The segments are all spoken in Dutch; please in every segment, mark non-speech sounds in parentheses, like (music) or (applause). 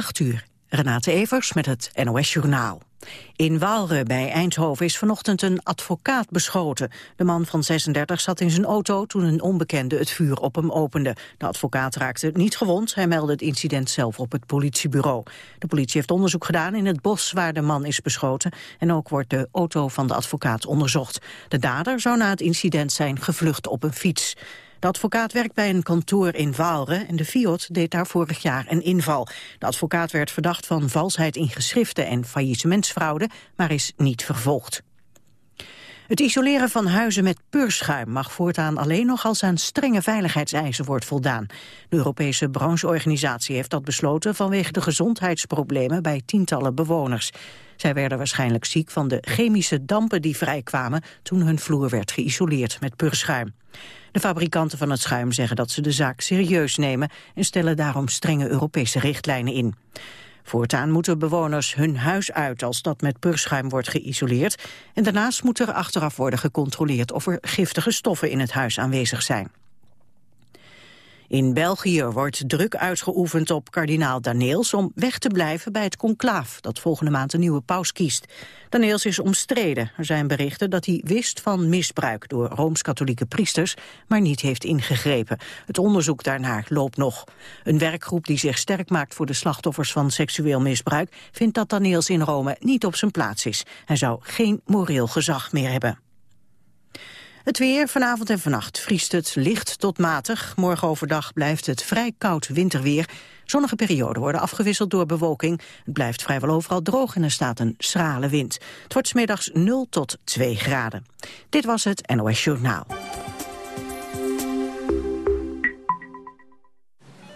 8 uur. Renate Evers met het NOS Journaal. In Waalre bij Eindhoven is vanochtend een advocaat beschoten. De man van 36 zat in zijn auto toen een onbekende het vuur op hem opende. De advocaat raakte niet gewond. Hij meldde het incident zelf op het politiebureau. De politie heeft onderzoek gedaan in het bos waar de man is beschoten. En ook wordt de auto van de advocaat onderzocht. De dader zou na het incident zijn gevlucht op een fiets. De advocaat werkt bij een kantoor in Waalre en de FIOD deed daar vorig jaar een inval. De advocaat werd verdacht van valsheid in geschriften en faillissementsfraude, maar is niet vervolgd. Het isoleren van huizen met peurschuim mag voortaan alleen nog als aan strenge veiligheidseisen wordt voldaan. De Europese brancheorganisatie heeft dat besloten vanwege de gezondheidsproblemen bij tientallen bewoners. Zij werden waarschijnlijk ziek van de chemische dampen die vrijkwamen toen hun vloer werd geïsoleerd met peurschuim. De fabrikanten van het schuim zeggen dat ze de zaak serieus nemen en stellen daarom strenge Europese richtlijnen in. Voortaan moeten bewoners hun huis uit als dat met purschuim wordt geïsoleerd. En daarnaast moet er achteraf worden gecontroleerd of er giftige stoffen in het huis aanwezig zijn. In België wordt druk uitgeoefend op kardinaal Daneels om weg te blijven bij het conclaaf dat volgende maand een nieuwe paus kiest. Daneels is omstreden. Er zijn berichten dat hij wist van misbruik door Rooms-Katholieke priesters, maar niet heeft ingegrepen. Het onderzoek daarnaar loopt nog. Een werkgroep die zich sterk maakt voor de slachtoffers van seksueel misbruik vindt dat Daneels in Rome niet op zijn plaats is. Hij zou geen moreel gezag meer hebben. Het weer vanavond en vannacht vriest het licht tot matig. Morgen overdag blijft het vrij koud winterweer. Zonnige perioden worden afgewisseld door bewolking. Het blijft vrijwel overal droog en er staat een schrale wind. Het wordt smiddags 0 tot 2 graden. Dit was het NOS Journaal.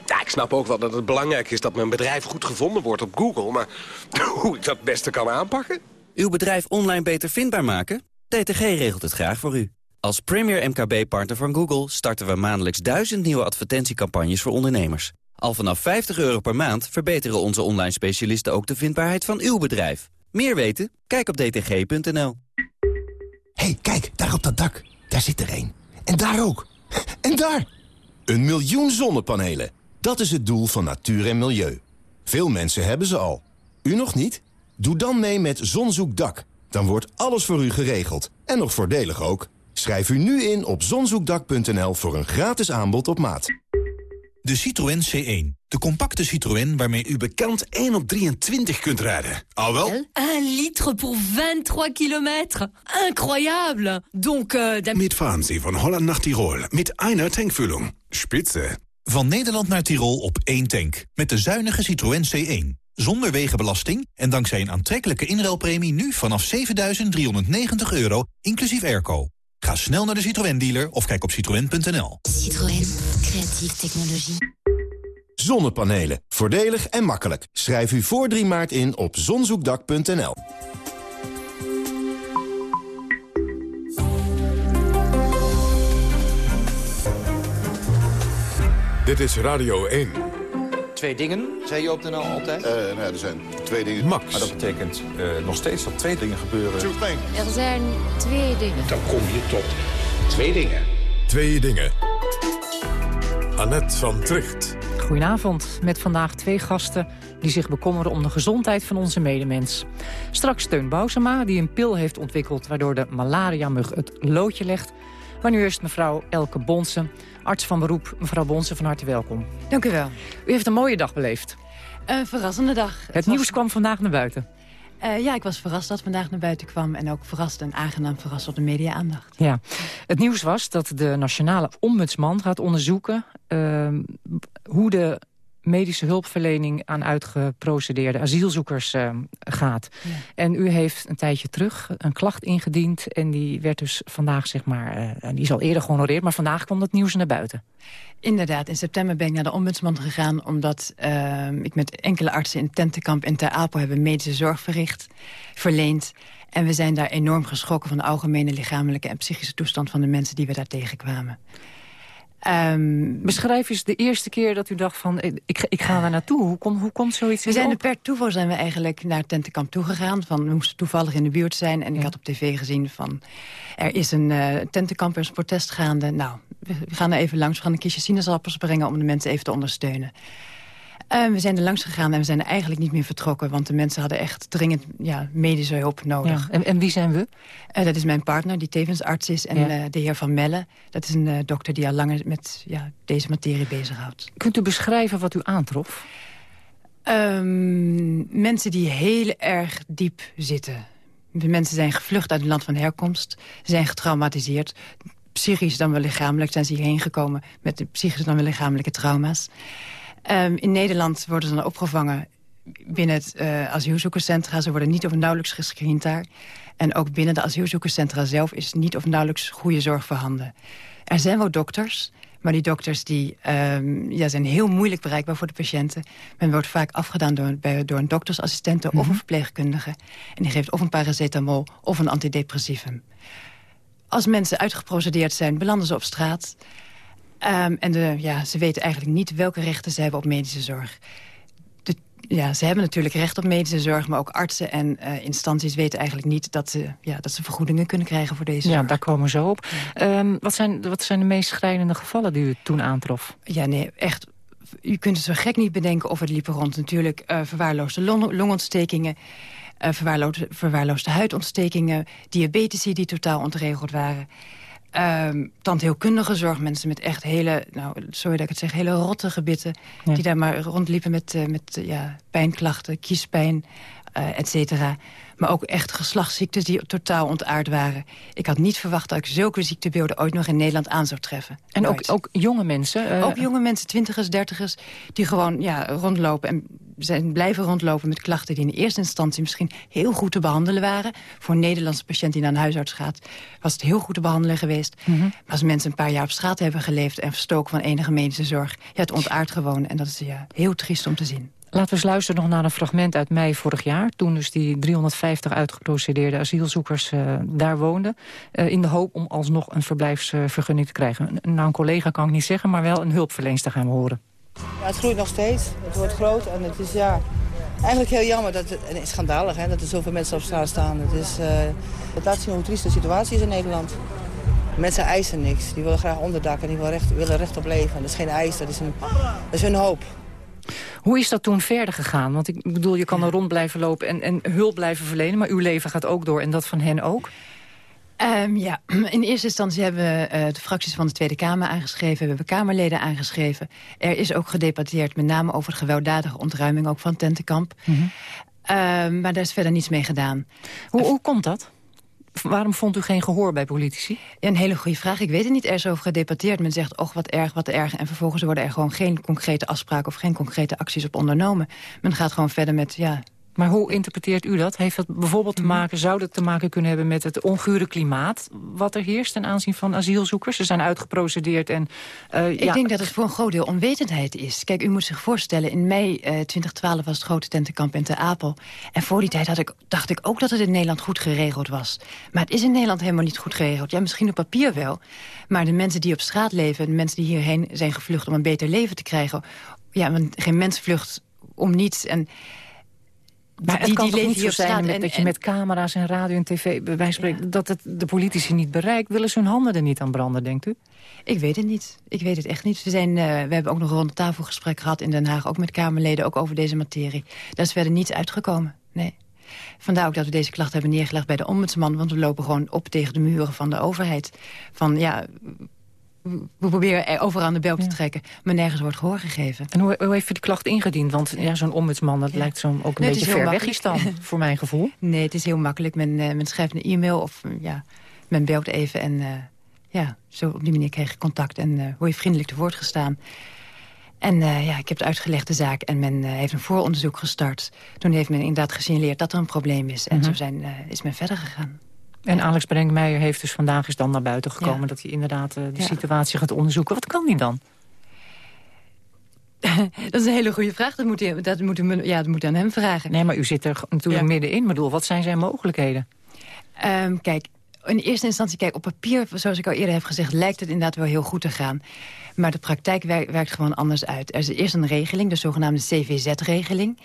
Ja, ik snap ook wel dat het belangrijk is dat mijn bedrijf goed gevonden wordt op Google. Maar (laughs) hoe ik dat het beste kan aanpakken? Uw bedrijf online beter vindbaar maken? DTG regelt het graag voor u. Als premier MKB-partner van Google starten we maandelijks duizend nieuwe advertentiecampagnes voor ondernemers. Al vanaf 50 euro per maand verbeteren onze online specialisten ook de vindbaarheid van uw bedrijf. Meer weten? Kijk op dtg.nl. hey, kijk, daar op dat dak. Daar zit er een. En daar ook. En daar! Een miljoen zonnepanelen. Dat is het doel van natuur en milieu. Veel mensen hebben ze al. U nog niet? Doe dan mee met Zonzoekdak. Dan wordt alles voor u geregeld. En nog voordelig ook. Schrijf u nu in op zonzoekdak.nl voor een gratis aanbod op maat. De Citroën C1. De compacte Citroën waarmee u bekend 1 op 23 kunt rijden. Al wel? 1 litre voor 23 kilometer. Incroyable. Donc, uh, Mitfahren Sie van Holland naar Tirol met einer tankvulling. Spitze. Van Nederland naar Tirol op één tank. Met de zuinige Citroën C1. Zonder wegenbelasting en dankzij een aantrekkelijke inruilpremie nu vanaf 7.390 euro, inclusief airco. Ga snel naar de Citroën dealer of kijk op citroën.nl. Citroën, creatieve technologie. Zonnepanelen, voordelig en makkelijk. Schrijf u voor 3 maart in op zonzoekdak.nl. Dit is Radio 1. Twee dingen, zei je op de NL altijd? Uh, nou, er zijn twee dingen. Max. Maar dat betekent uh, nog steeds dat twee dingen gebeuren. Er zijn twee dingen. Dan kom je tot twee dingen. Twee dingen. Annette van Tricht. Goedenavond, met vandaag twee gasten die zich bekommeren om de gezondheid van onze medemens. Straks Steun Bousema, die een pil heeft ontwikkeld... waardoor de malaria-mug het loodje legt. Maar nu eerst mevrouw Elke Bonsen, arts van beroep. Mevrouw Bonsen, van harte welkom. Dank u wel. U heeft een mooie dag beleefd. Een verrassende dag. Het, het nieuws kwam vandaag naar buiten. Uh, ja, ik was verrast dat vandaag naar buiten kwam. En ook verrast en aangenaam verrast op de media-aandacht. Ja. Het nieuws was dat de nationale ombudsman gaat onderzoeken... Uh, hoe de medische hulpverlening aan uitgeprocedeerde asielzoekers uh, gaat. Ja. En u heeft een tijdje terug een klacht ingediend... en die werd dus vandaag, zeg maar, uh, die is al eerder gehonoreerd... maar vandaag kwam dat nieuws naar buiten. Inderdaad, in september ben ik naar de ombudsman gegaan... omdat uh, ik met enkele artsen in tentenkamp in Ter Apel... hebben medische zorg verricht, verleend... En we zijn daar enorm geschrokken van de algemene lichamelijke en psychische toestand van de mensen die we daar tegenkwamen. Um, Beschrijf eens de eerste keer dat u dacht van, ik, ik ga daar naartoe. Hoe, kom, hoe komt zoiets We zijn er per toeval zijn we eigenlijk naar tentenkamp toegegaan. Van, we moesten toevallig in de buurt zijn. En ja. ik had op tv gezien van, er is een uh, tentenkamp, er is een protest gaande. Nou, we, we gaan er even langs, we gaan een kistje sinaasappels brengen... om de mensen even te ondersteunen. Uh, we zijn er langs gegaan en we zijn er eigenlijk niet meer vertrokken. Want de mensen hadden echt dringend ja, medische hulp nodig. Ja. En, en, wie zijn we? Uh, dat is mijn partner, die tevens arts is. En ja. uh, de heer Van Melle, dat is een dokter die al langer met ja, deze materie bezighoudt. Kunt u beschrijven wat u aantrof? Um, mensen die heel erg diep zitten. De mensen zijn gevlucht uit het land van herkomst. Ze zijn getraumatiseerd. Psychisch dan wel lichamelijk zijn ze hierheen gekomen... met de psychische dan wel lichamelijke trauma's. Um, in Nederland worden ze dan opgevangen binnen het uh, asielzoekerscentra. Ze worden niet of nauwelijks gescreend daar. En ook binnen de asielzoekerscentra zelf is niet of nauwelijks goede zorg voorhanden. Er zijn wel dokters, maar die dokters die, um, ja, zijn heel moeilijk bereikbaar voor de patiënten. Men wordt vaak afgedaan door, bij, door een doktersassistente mm -hmm. of een verpleegkundige. En die geeft of een paracetamol of een antidepressivum. Als mensen uitgeprocedeerd zijn, belanden ze op straat. Um, en de, ja, ze weten eigenlijk niet welke rechten ze hebben op medische zorg. De, ja, ze hebben natuurlijk recht op medische zorg... maar ook artsen en uh, instanties weten eigenlijk niet... Dat ze, ja, dat ze vergoedingen kunnen krijgen voor deze ja, zorg. daar komen we zo op. Ja. Um, wat, zijn, wat zijn de meest schrijnende gevallen die u toen aantrof? Ja, nee, echt... U kunt het zo gek niet bedenken of het liepen rond. Natuurlijk uh, verwaarloosde long longontstekingen... Uh, verwaarloosde, verwaarloosde huidontstekingen... diabetici die totaal ontregeld waren... Um, tandheelkundige zorg, mensen met echt hele, nou, sorry dat ik het zeg, hele rotte gebitten. Ja. Die daar maar rondliepen met, uh, met uh, ja, pijnklachten, kiespijn, uh, et cetera. Maar ook echt geslachtsziektes die totaal ontaard waren. Ik had niet verwacht dat ik zulke ziektebeelden ooit nog in Nederland aan zou treffen. En ook, ook, jonge mensen? Ook jonge mensen, twintigers, dertigers, die gewoon ja, rondlopen en zijn blijven rondlopen met klachten die in eerste instantie misschien heel goed te behandelen waren. Voor een Nederlandse patiënt die naar een huisarts gaat, was het heel goed te behandelen geweest. Mm -hmm. Maar als mensen een paar jaar op straat hebben geleefd en verstoken van enige medische zorg, ja, het ontaart gewoon. En dat is ja, heel triest om te zien. Laten we eens luisteren nog naar een fragment uit mei vorig jaar. Toen dus die 350 uitgeprocedeerde asielzoekers uh, daar woonden. Uh, in de hoop om alsnog een verblijfsvergunning te krijgen. Nou, een collega kan ik niet zeggen, maar wel een hulpverlenster gaan we horen. Ja, het groeit nog steeds. Het wordt groot en het is ja, eigenlijk heel jammer. Dat het, en het is schandalig hè, dat er zoveel mensen op straat staan. Het, is, uh, het laat zien hoe triest de situatie is in Nederland. Mensen eisen niks. Die willen graag onderdak en die willen recht, willen recht op leven. Dat is geen eis, dat is, een, dat is hun hoop. Hoe is dat toen verder gegaan? Want ik bedoel, je kan er rond blijven lopen en, en hulp blijven verlenen... maar uw leven gaat ook door en dat van hen ook? Um, ja, (clears throat) in eerste instantie hebben we uh, de fracties van de Tweede Kamer aangeschreven. Hebben we Kamerleden aangeschreven. Er is ook gedebatteerd met name over de gewelddadige ontruiming... ook van Tentenkamp. Mm -hmm. um, maar daar is verder niets mee gedaan. Hoe, hoe komt dat? Waarom vond u geen gehoor bij politici? Een hele goede vraag. Ik weet het niet. Er is over gedebatteerd. Men zegt, och, wat erg, wat erg. En vervolgens worden er gewoon geen concrete afspraken... of geen concrete acties op ondernomen. Men gaat gewoon verder met, ja... Maar hoe interpreteert u dat? Heeft dat bijvoorbeeld te maken, zou dat te maken kunnen hebben met het ongure klimaat wat er heerst ten aanzien van asielzoekers? Ze zijn uitgeprocedeerd en... Uh, Ik ja. denk dat het voor een groot deel onwetendheid is. Kijk, u moet zich voorstellen, in mei uh, 2012 was het grote tentenkamp in Ter Apel. En voor die tijd had ik, dacht ik ook dat het in Nederland goed geregeld was. Maar het is in Nederland helemaal niet goed geregeld. Ja, misschien op papier wel. Maar de mensen die op straat leven, de mensen die hierheen zijn gevlucht om een beter leven te krijgen... Ja, want geen mens vlucht om niets en... Maar het die, kan die toch niet zo zijn met, en, dat je met camera's en radio en tv... bij ja. dat het de politici niet bereikt. Willen ze hun handen er niet aan branden, denkt u? Ik weet het niet. Ik weet het echt niet. We, zijn, uh, we hebben ook nog een ronde tafelgesprek gehad in Den Haag... ook met Kamerleden, ook over deze materie. Daar is verder niets uitgekomen, nee. Vandaar ook dat we deze klacht hebben neergelegd bij de ombudsman... want we lopen gewoon op tegen de muren van de overheid. Van ja, we proberen er overal aan de bel te trekken, maar nergens wordt gehoor gegeven. En hoe, hoe heeft u die klacht ingediend? Want ja, zo'n ombudsman, dat lijkt zo ook een nee, beetje ver weg dan, (laughs) voor mijn gevoel. Nee, het is heel makkelijk. Men, uh, men schrijft een e-mail of uh, ja, men belt even en uh, ja, zo op die manier krijg je contact en word je vriendelijk te woord gestaan. En ja, ik heb het uitgelegd de zaak en men heeft een vooronderzoek gestart. Toen heeft men inderdaad gesignaleerd dat er een probleem is. En mm -hmm. zo zijn, is men verder gegaan. En Alex Brenkmeijer heeft dus vandaag is dan naar buiten gekomen... Ja. dat hij inderdaad uh, de ja. situatie gaat onderzoeken. Wat kan hij dan? (laughs) dat is een hele goede vraag. Dat moet, u, dat moet, u, ja, dat moet aan hem vragen. Nee, maar u zit er natuurlijk ja. middenin. Ik bedoel, wat zijn zijn mogelijkheden? Um, kijk, in eerste instantie, kijk, op papier, zoals ik al eerder heb gezegd... lijkt het inderdaad wel heel goed te gaan. Maar de praktijk werkt, werkt gewoon anders uit. Er is eerst een regeling, de zogenaamde CVZ-regeling...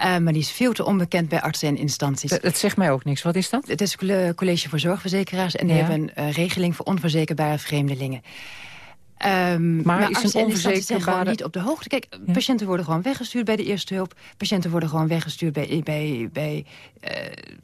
Uh, maar die is veel te onbekend bij artsen en instanties. Dat, dat zegt mij ook niks. Wat is dat? Het is het College voor Zorgverzekeraars. En die ja. hebben een uh, regeling voor onverzekerbare vreemdelingen. Um, maar, maar is een onverzekerde zijn gewoon niet op de hoogte. Kijk, patiënten worden gewoon weggestuurd bij de eerste hulp. Patiënten worden gewoon weggestuurd bij, bij, bij,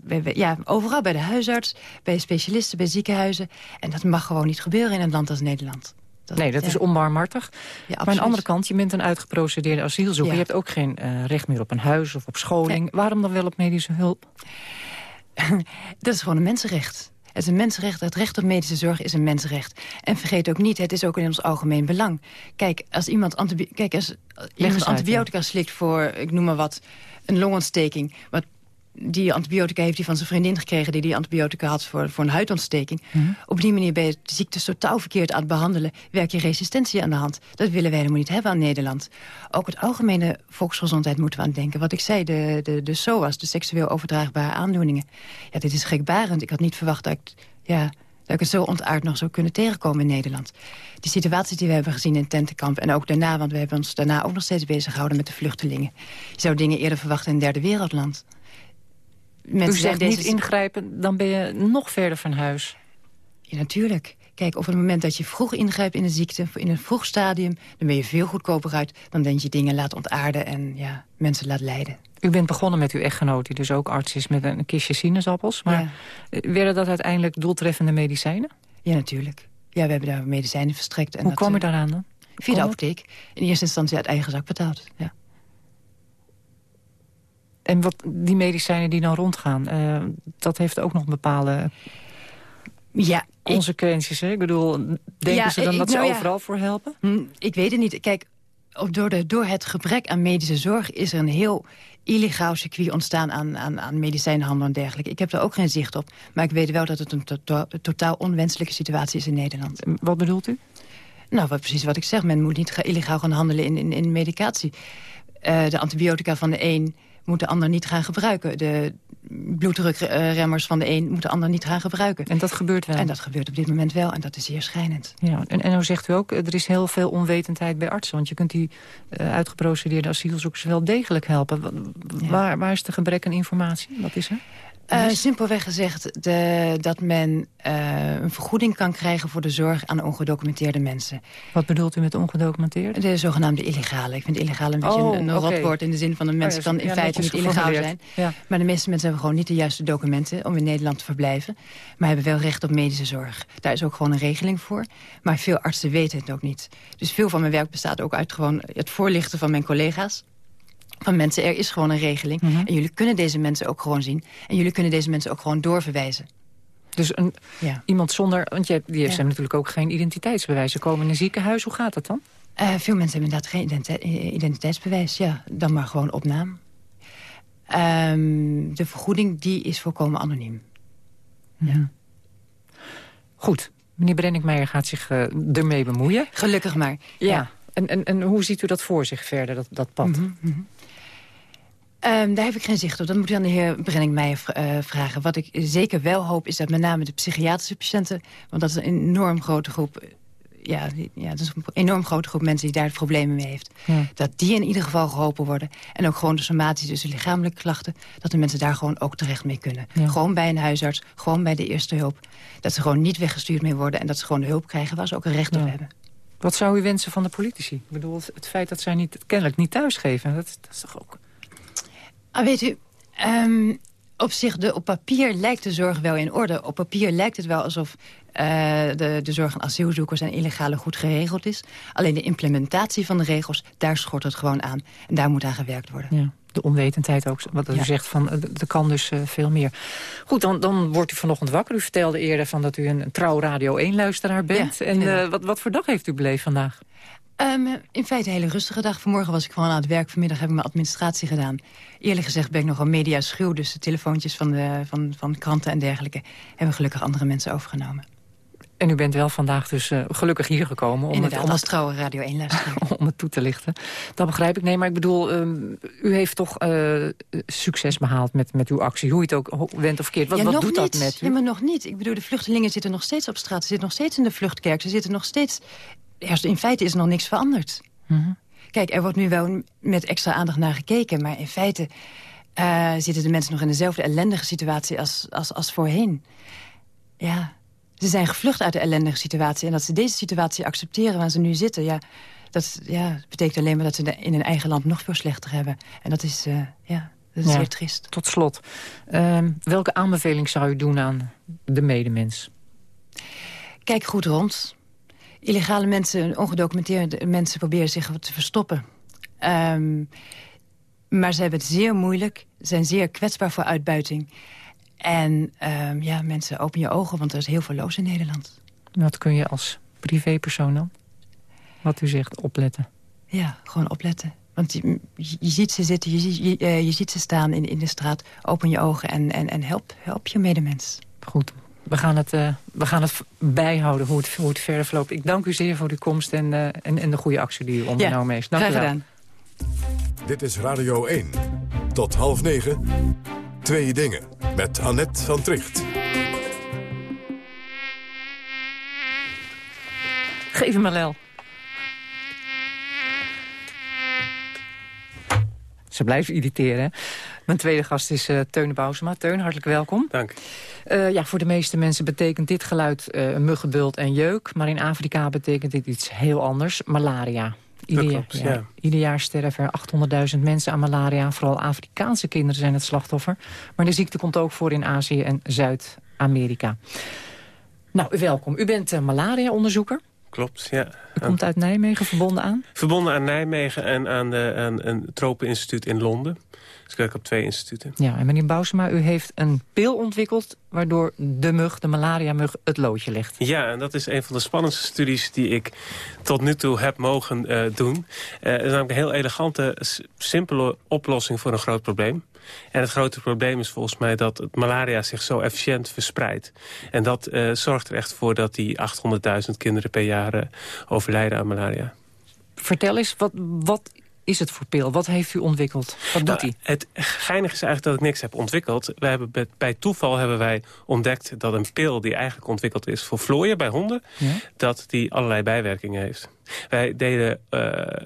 uh, bij, ja, overal. Bij de huisarts, bij specialisten, bij ziekenhuizen. En dat mag gewoon niet gebeuren in een land als Nederland. Dat, nee, dat is onbarmhartig. Ja, maar aan de andere kant, je bent een uitgeprocedeerde asielzoeker. Je hebt ook geen uh, recht meer op een huis of op scholing. Waarom dan wel op medische hulp? (laughs) dat is gewoon een mensenrecht. Het is een mensenrecht. Het recht op medische zorg is een mensenrecht. En vergeet ook niet, het is ook in ons algemeen belang. Kijk, als iemand, antibi Kijk, als iemand antibiotica slikt voor, ik noem maar wat, een longontsteking... wat die antibiotica heeft hij van zijn vriendin gekregen... die die antibiotica had voor, voor een huidontsteking. Mhm. Op die manier ben je de ziekte totaal verkeerd aan het behandelen. Werk je resistentie aan de hand. Dat willen wij helemaal niet hebben aan Nederland. Ook het algemene volksgezondheid moeten we aan denken. Wat ik zei, de, de, de SOA's, de seksueel overdraagbare aandoeningen. Ja, dit is gekbarend. Ik had niet verwacht dat ik, ja, dat ik het zo ontaard nog zou kunnen tegenkomen in Nederland. Die situaties die we hebben gezien in Tentenkamp en ook daarna... want we hebben ons daarna ook nog steeds bezig gehouden met de vluchtelingen. Je zou dingen eerder verwachten in een derde wereldland mensen U zegt deze... niet ingrijpen, dan ben je nog verder van huis. Ja, natuurlijk. Kijk, op het moment dat je vroeg ingrijpt in een ziekte, in een vroeg stadium... dan ben je veel goedkoper uit dan dat je dingen laat ontaarden en ja, mensen laat lijden. U bent begonnen met uw echtgenoot, die dus ook arts is met een kistje sinaasappels. Maar werden dat uiteindelijk doeltreffende medicijnen? Ja, natuurlijk. Ja, we hebben daar medicijnen verstrekt. En Hoe kom je eh, daaraan dan? Via de apotheek. In eerste instantie uit eigen zak betaald, ja. En wat die medicijnen die dan rondgaan, uh, dat heeft ook nog bepaalde ja, consequenties. Ik, hè? ik bedoel, denken ze dan dat ze nou overal voor helpen? Hm, ik weet het niet. Kijk, door, de, door het gebrek aan medische zorg is er een heel illegaal circuit ontstaan aan, aan, aan medicijnhandel en dergelijke. Ik heb daar ook geen zicht op. Maar ik weet wel dat het een totaal onwenselijke situatie is in Nederland. Wat bedoelt u? Nou, wat, precies wat ik zeg. Men moet niet illegaal gaan handelen in, in, in medicatie. Uh, de antibiotica van de een moet de ander niet gaan gebruiken. De bloeddrukremmers van de een moeten de ander niet gaan gebruiken. En dat gebeurt wel? En dat gebeurt op dit moment wel. En dat is zeer schijnend. Ja, en, en nou zegt u ook, er is heel veel onwetendheid bij artsen. Want je kunt die uh, uitgeprocedeerde asielzoekers wel degelijk helpen. Waar, waar is de gebrek aan informatie? Wat is er? Uh, simpelweg gezegd de, dat men uh, een vergoeding kan krijgen voor de zorg aan ongedocumenteerde mensen. Wat bedoelt u met ongedocumenteerd? De zogenaamde illegale. Ik vind illegale een beetje oh, een, een okay. rotwoord in de zin van de mensen oh, kan in feite niet illegaal zijn. Ja. Maar de meeste mensen hebben gewoon niet de juiste documenten om in Nederland te verblijven. Maar hebben wel recht op medische zorg. Daar is ook gewoon een regeling voor. Maar veel artsen weten het ook niet. Dus veel van mijn werk bestaat ook uit gewoon het voorlichten van mijn collega's van mensen, er is gewoon een regeling. Mhm. En jullie kunnen deze mensen ook gewoon zien. En jullie kunnen deze mensen ook gewoon doorverwijzen. Dus een, ja. iemand zonder... Want je, die heeft ja. natuurlijk ook geen identiteitsbewijs. Ze komen in een ziekenhuis. Hoe gaat dat dan? Uh, veel mensen hebben inderdaad geen eh, identiteitsbewijs. Ja, dan maar gewoon op naam. Um, de vergoeding die is volkomen anoniem. Mm -hmm. ja. Goed. Meneer Brenninkmeijer gaat zich uh, ermee bemoeien. Gelukkig maar. Ja. ja. En, en, en hoe ziet u dat voor zich verder, dat, dat pad? Mm -hmm. Um, daar heb ik geen zicht op. Dat moet u aan de heer Brenning mij uh, vragen. Wat ik zeker wel hoop is dat met name de psychiatrische patiënten... want dat is een enorm grote groep... Ja, ja, dat is een enorm grote groep mensen die daar problemen mee heeft. Ja. Dat die in ieder geval geholpen worden. En ook gewoon de somatische, dus de lichamelijke klachten... dat de mensen daar gewoon ook terecht mee kunnen. Ja. Gewoon bij een huisarts, gewoon bij de eerste hulp. Dat ze gewoon niet weggestuurd meer worden... en dat ze gewoon de hulp krijgen waar ze ook een recht op hebben. Wat zou u wensen van de politici? Ik bedoel, het feit dat zij niet, kennelijk niet thuisgeven... dat, dat is toch ook... Ah, weet u, um, op zich, de, op papier lijkt de zorg wel in orde. Op papier lijkt het wel alsof uh, de, de zorg aan asielzoekers en illegale goed geregeld is. Alleen de implementatie van de regels, daar schort het gewoon aan. En daar moet aan gewerkt worden. Ja de onwetendheid ook, wat u zegt, van, eh, er kan dus uh, veel meer. Goed, dan, dan wordt u vanochtend wakker. U vertelde eerder van dat u een, een trouw Radio 1-luisteraar bent. Ja, en uh, wat, wat voor dag heeft u beleefd vandaag? Um, in feite een hele rustige dag. Vanmorgen was ik gewoon aan het werk. Vanmiddag heb ik mijn administratie gedaan. Eerlijk gezegd ben ik nogal media schuw. Dus de telefoontjes van, de, van, van kranten en dergelijke... hebben gelukkig andere mensen overgenomen. En u bent wel vandaag dus uh, gelukkig hier gekomen. Om het, om als trouwe Radio 1 luisteraar. (laughs) om het toe te lichten. Dat begrijp ik. Nee, maar ik bedoel, um, u heeft toch uh, succes behaald met, met uw actie. Hoe je het ook went of keert. Wat, ja, wat doet niet. dat met u? Ja, maar nog niet. Ik bedoel, de vluchtelingen zitten nog steeds op straat. Ze zitten nog steeds in de vluchtkerk. Ze zitten nog steeds... In feite is er nog niks veranderd. Mm -hmm. Kijk, er wordt nu wel met extra aandacht naar gekeken. Maar in feite uh, zitten de mensen nog in dezelfde ellendige situatie als, als, als voorheen. Ja, ze zijn gevlucht uit de ellendige situatie. En dat ze deze situatie accepteren waar ze nu zitten... ja, dat ja, betekent alleen maar dat ze in hun eigen land nog veel slechter hebben. En dat is, uh, ja, dat is ja, zeer triest. Tot slot, uh, welke aanbeveling zou u doen aan de medemens? Kijk goed rond. Illegale mensen, ongedocumenteerde mensen proberen zich te verstoppen. Um, maar ze hebben het zeer moeilijk, zijn zeer kwetsbaar voor uitbuiting. En um, ja, mensen, open je ogen, want er is heel veel loos in Nederland. Wat kun je als privépersoon dan? Wat u zegt, opletten? Ja, gewoon opletten. Want je, je, ziet ze zitten, je, je, uh, je, ziet ze staan in, in de straat. Open je ogen en, en, en help, help je medemens. Goed, we gaan het, uh, we gaan het bijhouden hoe het, hoe het verder verloopt. Ik dank u zeer voor uw komst en, uh, en, en de goede actie die u ondernomen ja, heeft. Dank graag u wel. gedaan. Dit is Radio 1. Tot half negen. Twee dingen. Met Annette van Tricht. Geef hem maar, Lel. Ze blijven irriteren. Hè? Mijn tweede gast is uh, Teun Bousema. Teun, hartelijk welkom. Dank. Uh, ja, voor de meeste mensen betekent dit geluid uh, muggenbult en jeuk. Maar in Afrika betekent dit iets heel anders. Malaria. Ieder, klopt, ja, ja. ieder jaar sterven er 800.000 mensen aan malaria. Vooral Afrikaanse kinderen zijn het slachtoffer. Maar de ziekte komt ook voor in Azië en Zuid-Amerika. Nou, welkom. U bent uh, malaria-onderzoeker. Klopt, ja. U komt uit Nijmegen, verbonden aan? Verbonden aan Nijmegen en aan, de, aan een tropeninstituut in Londen. Dus ik werk op twee instituten. Ja, en meneer Bousema, u heeft een pil ontwikkeld... waardoor de mug, de malaria-mug, het loodje legt. Ja, en dat is een van de spannendste studies die ik tot nu toe heb mogen uh, doen. Uh, het is namelijk een heel elegante, simpele oplossing voor een groot probleem. En het grote probleem is volgens mij dat het malaria zich zo efficiënt verspreidt. En dat uh, zorgt er echt voor dat die 800.000 kinderen per jaar overlijden aan malaria. Vertel eens, wat, wat is het voor pil? Wat heeft u ontwikkeld? Wat doet nou, hij? Het geinige is eigenlijk dat ik niks heb ontwikkeld. We hebben bij, bij toeval hebben wij ontdekt dat een pil die eigenlijk ontwikkeld is voor vlooien bij honden, ja? dat die allerlei bijwerkingen heeft. Wij deden, uh,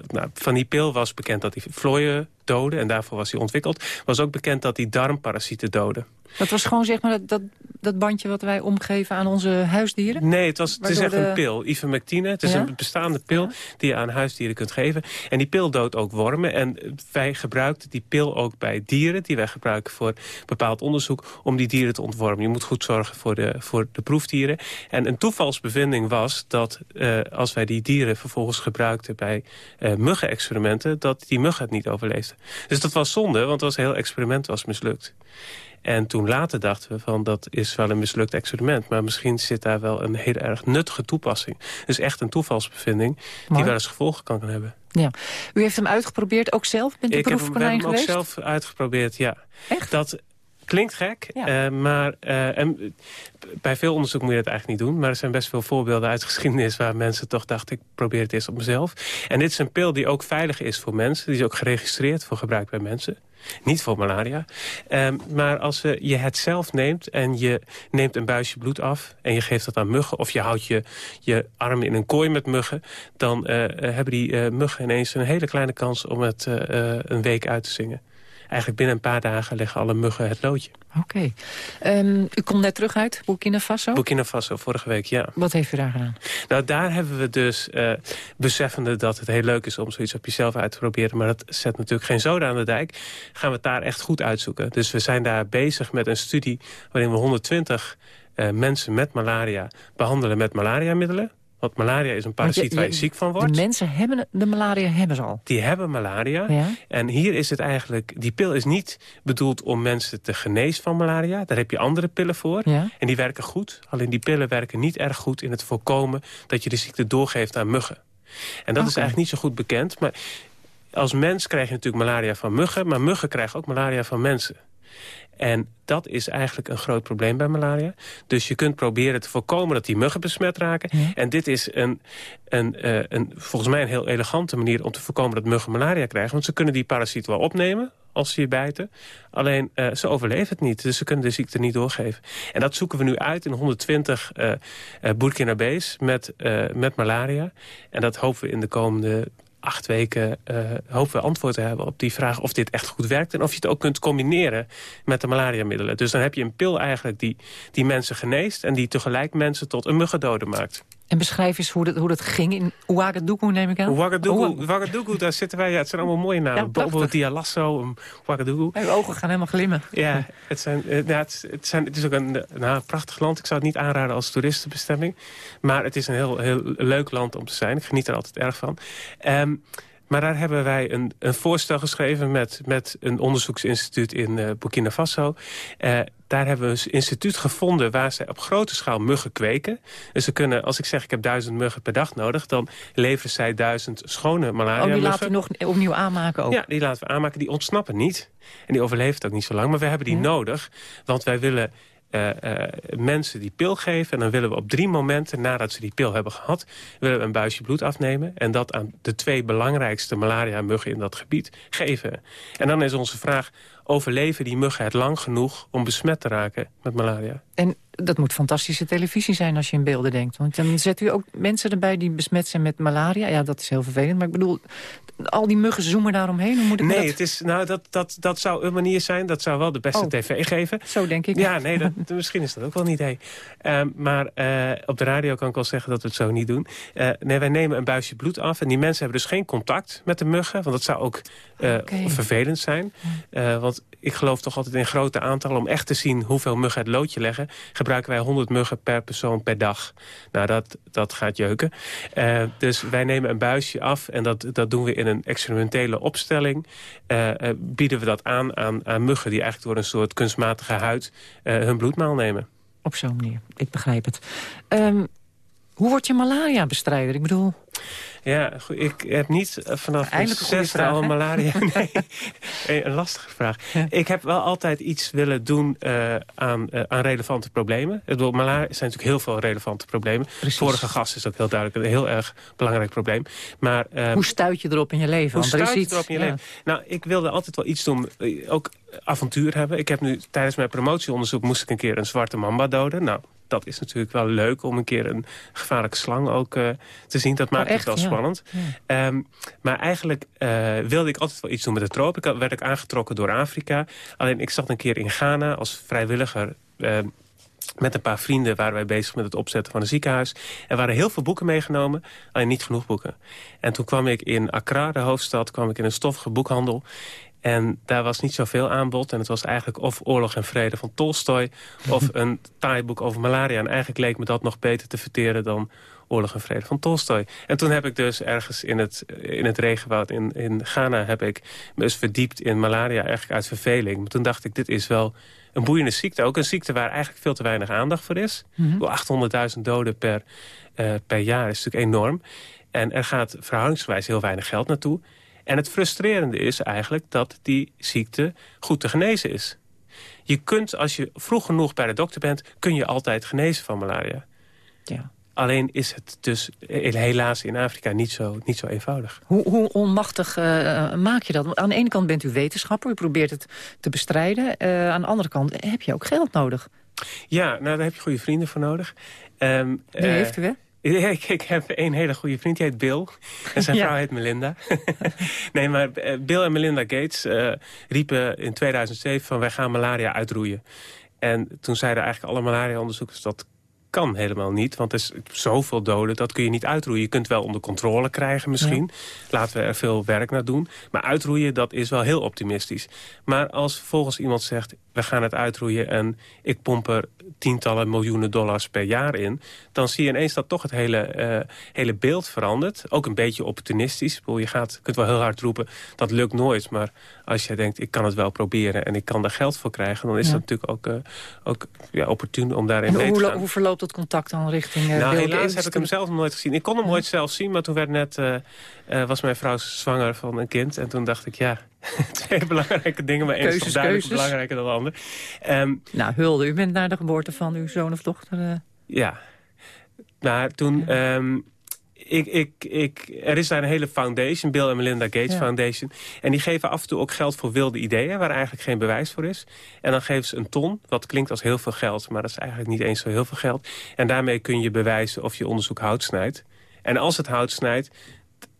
nou, van die pil was bekend dat die vlooien doden en daarvoor was hij ontwikkeld. Was ook bekend dat die darmparasieten doden. Dat was gewoon zeg maar dat, dat, dat bandje wat wij omgeven aan onze huisdieren? Nee, het, was, het is echt de... een pil, ivermectine. Het is ja? een bestaande pil ja? die je aan huisdieren kunt geven. En die pil doodt ook wormen. En wij gebruikten die pil ook bij dieren... die wij gebruiken voor bepaald onderzoek... om die dieren te ontwormen. Je moet goed zorgen voor de, voor de proefdieren. En een toevalsbevinding was dat uh, als wij die dieren vervolgens gebruikten... bij uh, muggenexperimenten, dat die muggen het niet overleefden. Dus dat was zonde, want het was een heel experiment was mislukt. En toen later dachten we van dat is wel een mislukt experiment. Maar misschien zit daar wel een heel erg nuttige toepassing. Dus echt een toevalsbevinding Mooi. die wel eens gevolgen kan hebben. Ja. U heeft hem uitgeprobeerd ook zelf? Bent u Ik heb hem, proefkonijn hem ook geweest? zelf uitgeprobeerd, ja. Echt? Dat klinkt gek, Ja. uh, maar uh, en, bij veel onderzoek moet je het eigenlijk niet doen. Maar er zijn best veel voorbeelden uit de geschiedenis... waar mensen toch dachten, ik probeer het eerst op mezelf. En dit is een pil die ook veilig is voor mensen. Die is ook geregistreerd voor gebruik bij mensen. Niet voor malaria. Um, maar als uh, je het zelf neemt en je neemt een buisje bloed af... en je geeft dat aan muggen of je houdt je, je arm in een kooi met muggen... dan uh, hebben die uh, muggen ineens een hele kleine kans om het een week uit te zingen. Eigenlijk binnen een paar dagen leggen alle muggen het loodje. Oké. Okay. Um, u komt net terug uit Burkina Faso? Burkina Faso, vorige week, ja. Wat heeft u daar gedaan? Nou, daar hebben we dus, uh, beseffende dat het heel leuk is om zoiets op jezelf uit te proberen... maar dat zet natuurlijk geen zoden aan de dijk, gaan we het daar echt goed uitzoeken. Dus we zijn daar bezig met een studie waarin we 120 uh, mensen met malaria behandelen met malariamiddelen. Want malaria is een parasiet waar je ziek van wordt. De mensen hebben de malaria hebben ze al. Die hebben malaria. Ja? En hier is het eigenlijk... Die pil is niet bedoeld om mensen te genezen van malaria. Daar heb je andere pillen voor. Ja? En die werken goed. Alleen die pillen werken niet erg goed in het voorkomen... dat je de ziekte doorgeeft aan muggen. En dat okay. is eigenlijk niet zo goed bekend. Maar als mens krijg je natuurlijk malaria van muggen. Maar muggen krijgen ook malaria van mensen. En dat is eigenlijk een groot probleem bij malaria. Dus je kunt proberen te voorkomen dat die muggen besmet raken. Ja. En dit is een, een, uh, een, volgens mij een heel elegante manier om te voorkomen dat muggen malaria krijgen. Want ze kunnen die parasiet wel opnemen als ze je bijten. Alleen uh, ze overleven het niet. Dus ze kunnen de ziekte niet doorgeven. En dat zoeken we nu uit in 120 uh, uh, met, met malaria. En dat hopen we in de komende acht weken uh, hopen we antwoord te hebben op die vraag of dit echt goed werkt. En of je het ook kunt combineren met de malariamiddelen. Dus dan heb je een pil eigenlijk die, die mensen geneest... en die tegelijk mensen tot een muggendode maakt. En beschrijf eens hoe dat, hoe dat ging in Ouagadougou, neem ik aan. Ouagadougou, Ouagadougou daar zitten wij. Ja, het zijn allemaal mooie namen. Ja, Bobo Dialasso, Ouagadougou. Uw ogen gaan helemaal glimmen. Ja, het, zijn, eh, ja, het, het, zijn, het is ook een nou, prachtig land. Ik zou het niet aanraden als toeristenbestemming. Maar het is een heel, heel leuk land om te zijn. Ik geniet er altijd erg van. Um, maar daar hebben wij een, een voorstel geschreven met, met een onderzoeksinstituut in uh, Burkina Faso. Uh, daar hebben we een instituut gevonden waar ze op grote schaal muggen kweken. Dus ze kunnen, als ik zeg ik heb duizend muggen per dag nodig... dan leveren zij duizend schone malaria -muggen. Oh, die laten we nog opnieuw aanmaken ook? Ja, die laten we aanmaken. Die ontsnappen niet. En die overleven ook niet zo lang. Maar we hebben die nodig, want wij willen uh, uh, mensen die pil geven. En dan willen we op drie momenten nadat ze die pil hebben gehad... willen we een buisje bloed afnemen. En dat aan de twee belangrijkste malaria-muggen in dat gebied geven. En dan is onze vraag, overleven die muggen het lang genoeg... om besmet te raken met malaria? En dat moet fantastische televisie zijn als je in beelden denkt. Want dan zet u ook mensen erbij die besmet zijn met malaria. Ja, dat is heel vervelend. Maar ik bedoel, al die muggen zoomen daaromheen. Hoe moet ik nee, dat... Het is, nou, dat, dat, dat zou een manier zijn. Dat zou wel de beste oh. tv geven. Zo denk ik. Ja, nee, dat, (laughs) misschien is dat ook wel een idee. Um, maar uh, op de radio kan ik wel zeggen dat we het zo niet doen. Uh, nee, wij nemen een buisje bloed af. En die mensen hebben dus geen contact met de muggen. Want dat zou ook uh, okay. vervelend zijn. want ik geloof toch altijd in grote aantallen... om echt te zien hoeveel muggen het loodje leggen... gebruiken wij 100 muggen per persoon per dag. Nou, dat, dat gaat jeuken. Uh, dus wij nemen een buisje af en dat, dat doen we in een experimentele opstelling. Bieden we dat aan, aan aan muggen die eigenlijk door een soort kunstmatige huid... hun bloedmaal nemen. Op zo'n manier, ik begrijp het. Um, hoe word je malaria bestrijder? Ik bedoel... Ja, goed, ik heb niet vanaf Eindelijk mijn zesde al malaria. (laughs) Nee, een lastige vraag. Ja. Ik heb wel altijd iets willen doen uh, aan, uh, aan relevante problemen. Ik bedoel, malaria zijn natuurlijk heel veel relevante problemen. Precies. Vorige gast is ook heel duidelijk een heel erg belangrijk probleem. Maar, uh, hoe stuit je erop in je leven? Hoe stuit je iets, erop in je ja. leven? Nou, ik wilde altijd wel iets doen, ook avontuur hebben. Ik heb nu tijdens mijn promotieonderzoek moest ik een keer een zwarte mamba doden. Nou, dat is natuurlijk wel leuk om een keer een gevaarlijke slang ook uh, te zien. Dat maakt oh, echt? het wel ja. spannend. Ja. Um, maar eigenlijk uh, wilde ik altijd wel iets doen met de tropen. Ik werd ook aangetrokken door Afrika. Alleen ik zat een keer in Ghana als vrijwilliger... Uh, met een paar vrienden waren wij bezig met het opzetten van een ziekenhuis. Er waren heel veel boeken meegenomen, alleen niet genoeg boeken. En toen kwam ik in Accra, de hoofdstad, kwam ik in een stoffige boekhandel. En daar was niet zoveel aanbod. En het was eigenlijk of Oorlog en Vrede van Tolstoy... (laughs) of een taai boek over malaria. En eigenlijk leek me dat nog beter te verteren dan Oorlog en Vrede van Tolstoy. En toen heb ik dus ergens in het, in het regenwoud in, in Ghana... heb ik me eens verdiept in malaria eigenlijk uit verveling. Maar toen dacht ik, dit is wel een boeiende ziekte. Ook een ziekte waar eigenlijk veel te weinig aandacht voor is. Mm -hmm. 800.000 doden per, uh, per jaar is natuurlijk enorm. En er gaat verhoudingsgewijs heel weinig geld naartoe. En het frustrerende is eigenlijk dat die ziekte goed te genezen is. Je kunt, als je vroeg genoeg bij de dokter bent... kun je altijd genezen van malaria. Ja. Alleen is het dus helaas in Afrika niet zo, niet zo eenvoudig. Hoe, hoe onmachtig uh, maak je dat? Aan de ene kant bent u wetenschapper, u probeert het te bestrijden. Uh, aan de andere kant heb je ook geld nodig. Ja, nou daar heb je goede vrienden voor nodig. Um, Die heeft u, hè? (laughs) Ik, ik, heb een hele goede vriend, die heet Bill. En zijn ja. vrouw heet Melinda. (laughs) nee, maar Bill en Melinda Gates uh, riepen in 2007 van wij gaan malaria uitroeien. En toen zeiden eigenlijk alle malaria-onderzoekers dat kan helemaal niet. Want er is zoveel doden, dat kun je niet uitroeien. Je kunt wel onder controle krijgen misschien. Ja. Laten we er veel werk naar doen. Maar uitroeien, dat is wel heel optimistisch. Maar als vervolgens iemand zegt, we gaan het uitroeien... en ik pomp er tientallen miljoenen dollars per jaar in... dan zie je ineens dat toch het hele, uh, hele beeld verandert. Ook een beetje opportunistisch. Je gaat, kunt wel heel hard roepen, dat lukt nooit. Maar als je denkt, ik kan het wel proberen... en ik kan daar geld voor krijgen... dan is ja. dat natuurlijk ook, uh, ook ja, opportun om daarin mee te gaan. Hoe verloopt dat contact dan richting uh, Nou, helaas heb ik hem zelf nog nooit gezien. Ik kon hem ooit zelf zien, maar toen werd net, was mijn vrouw zwanger van een kind. En toen dacht ik, ja, (laughs) twee belangrijke dingen, maar één is duidelijk belangrijker dan de ander. Um, nou, Hulde, u bent naar de geboorte van uw zoon of dochter. Uh... Ja, maar toen... Ja. Um, ik, ik, ik, er is daar een hele foundation, Bill en Melinda Gates ja. Foundation. En die geven af en toe ook geld voor wilde ideeën... waar eigenlijk geen bewijs voor is. En dan geven ze een ton, wat klinkt als heel veel geld... maar dat is eigenlijk niet eens zo heel veel geld. En daarmee kun je bewijzen of je onderzoek hout snijdt. En als het hout snijdt,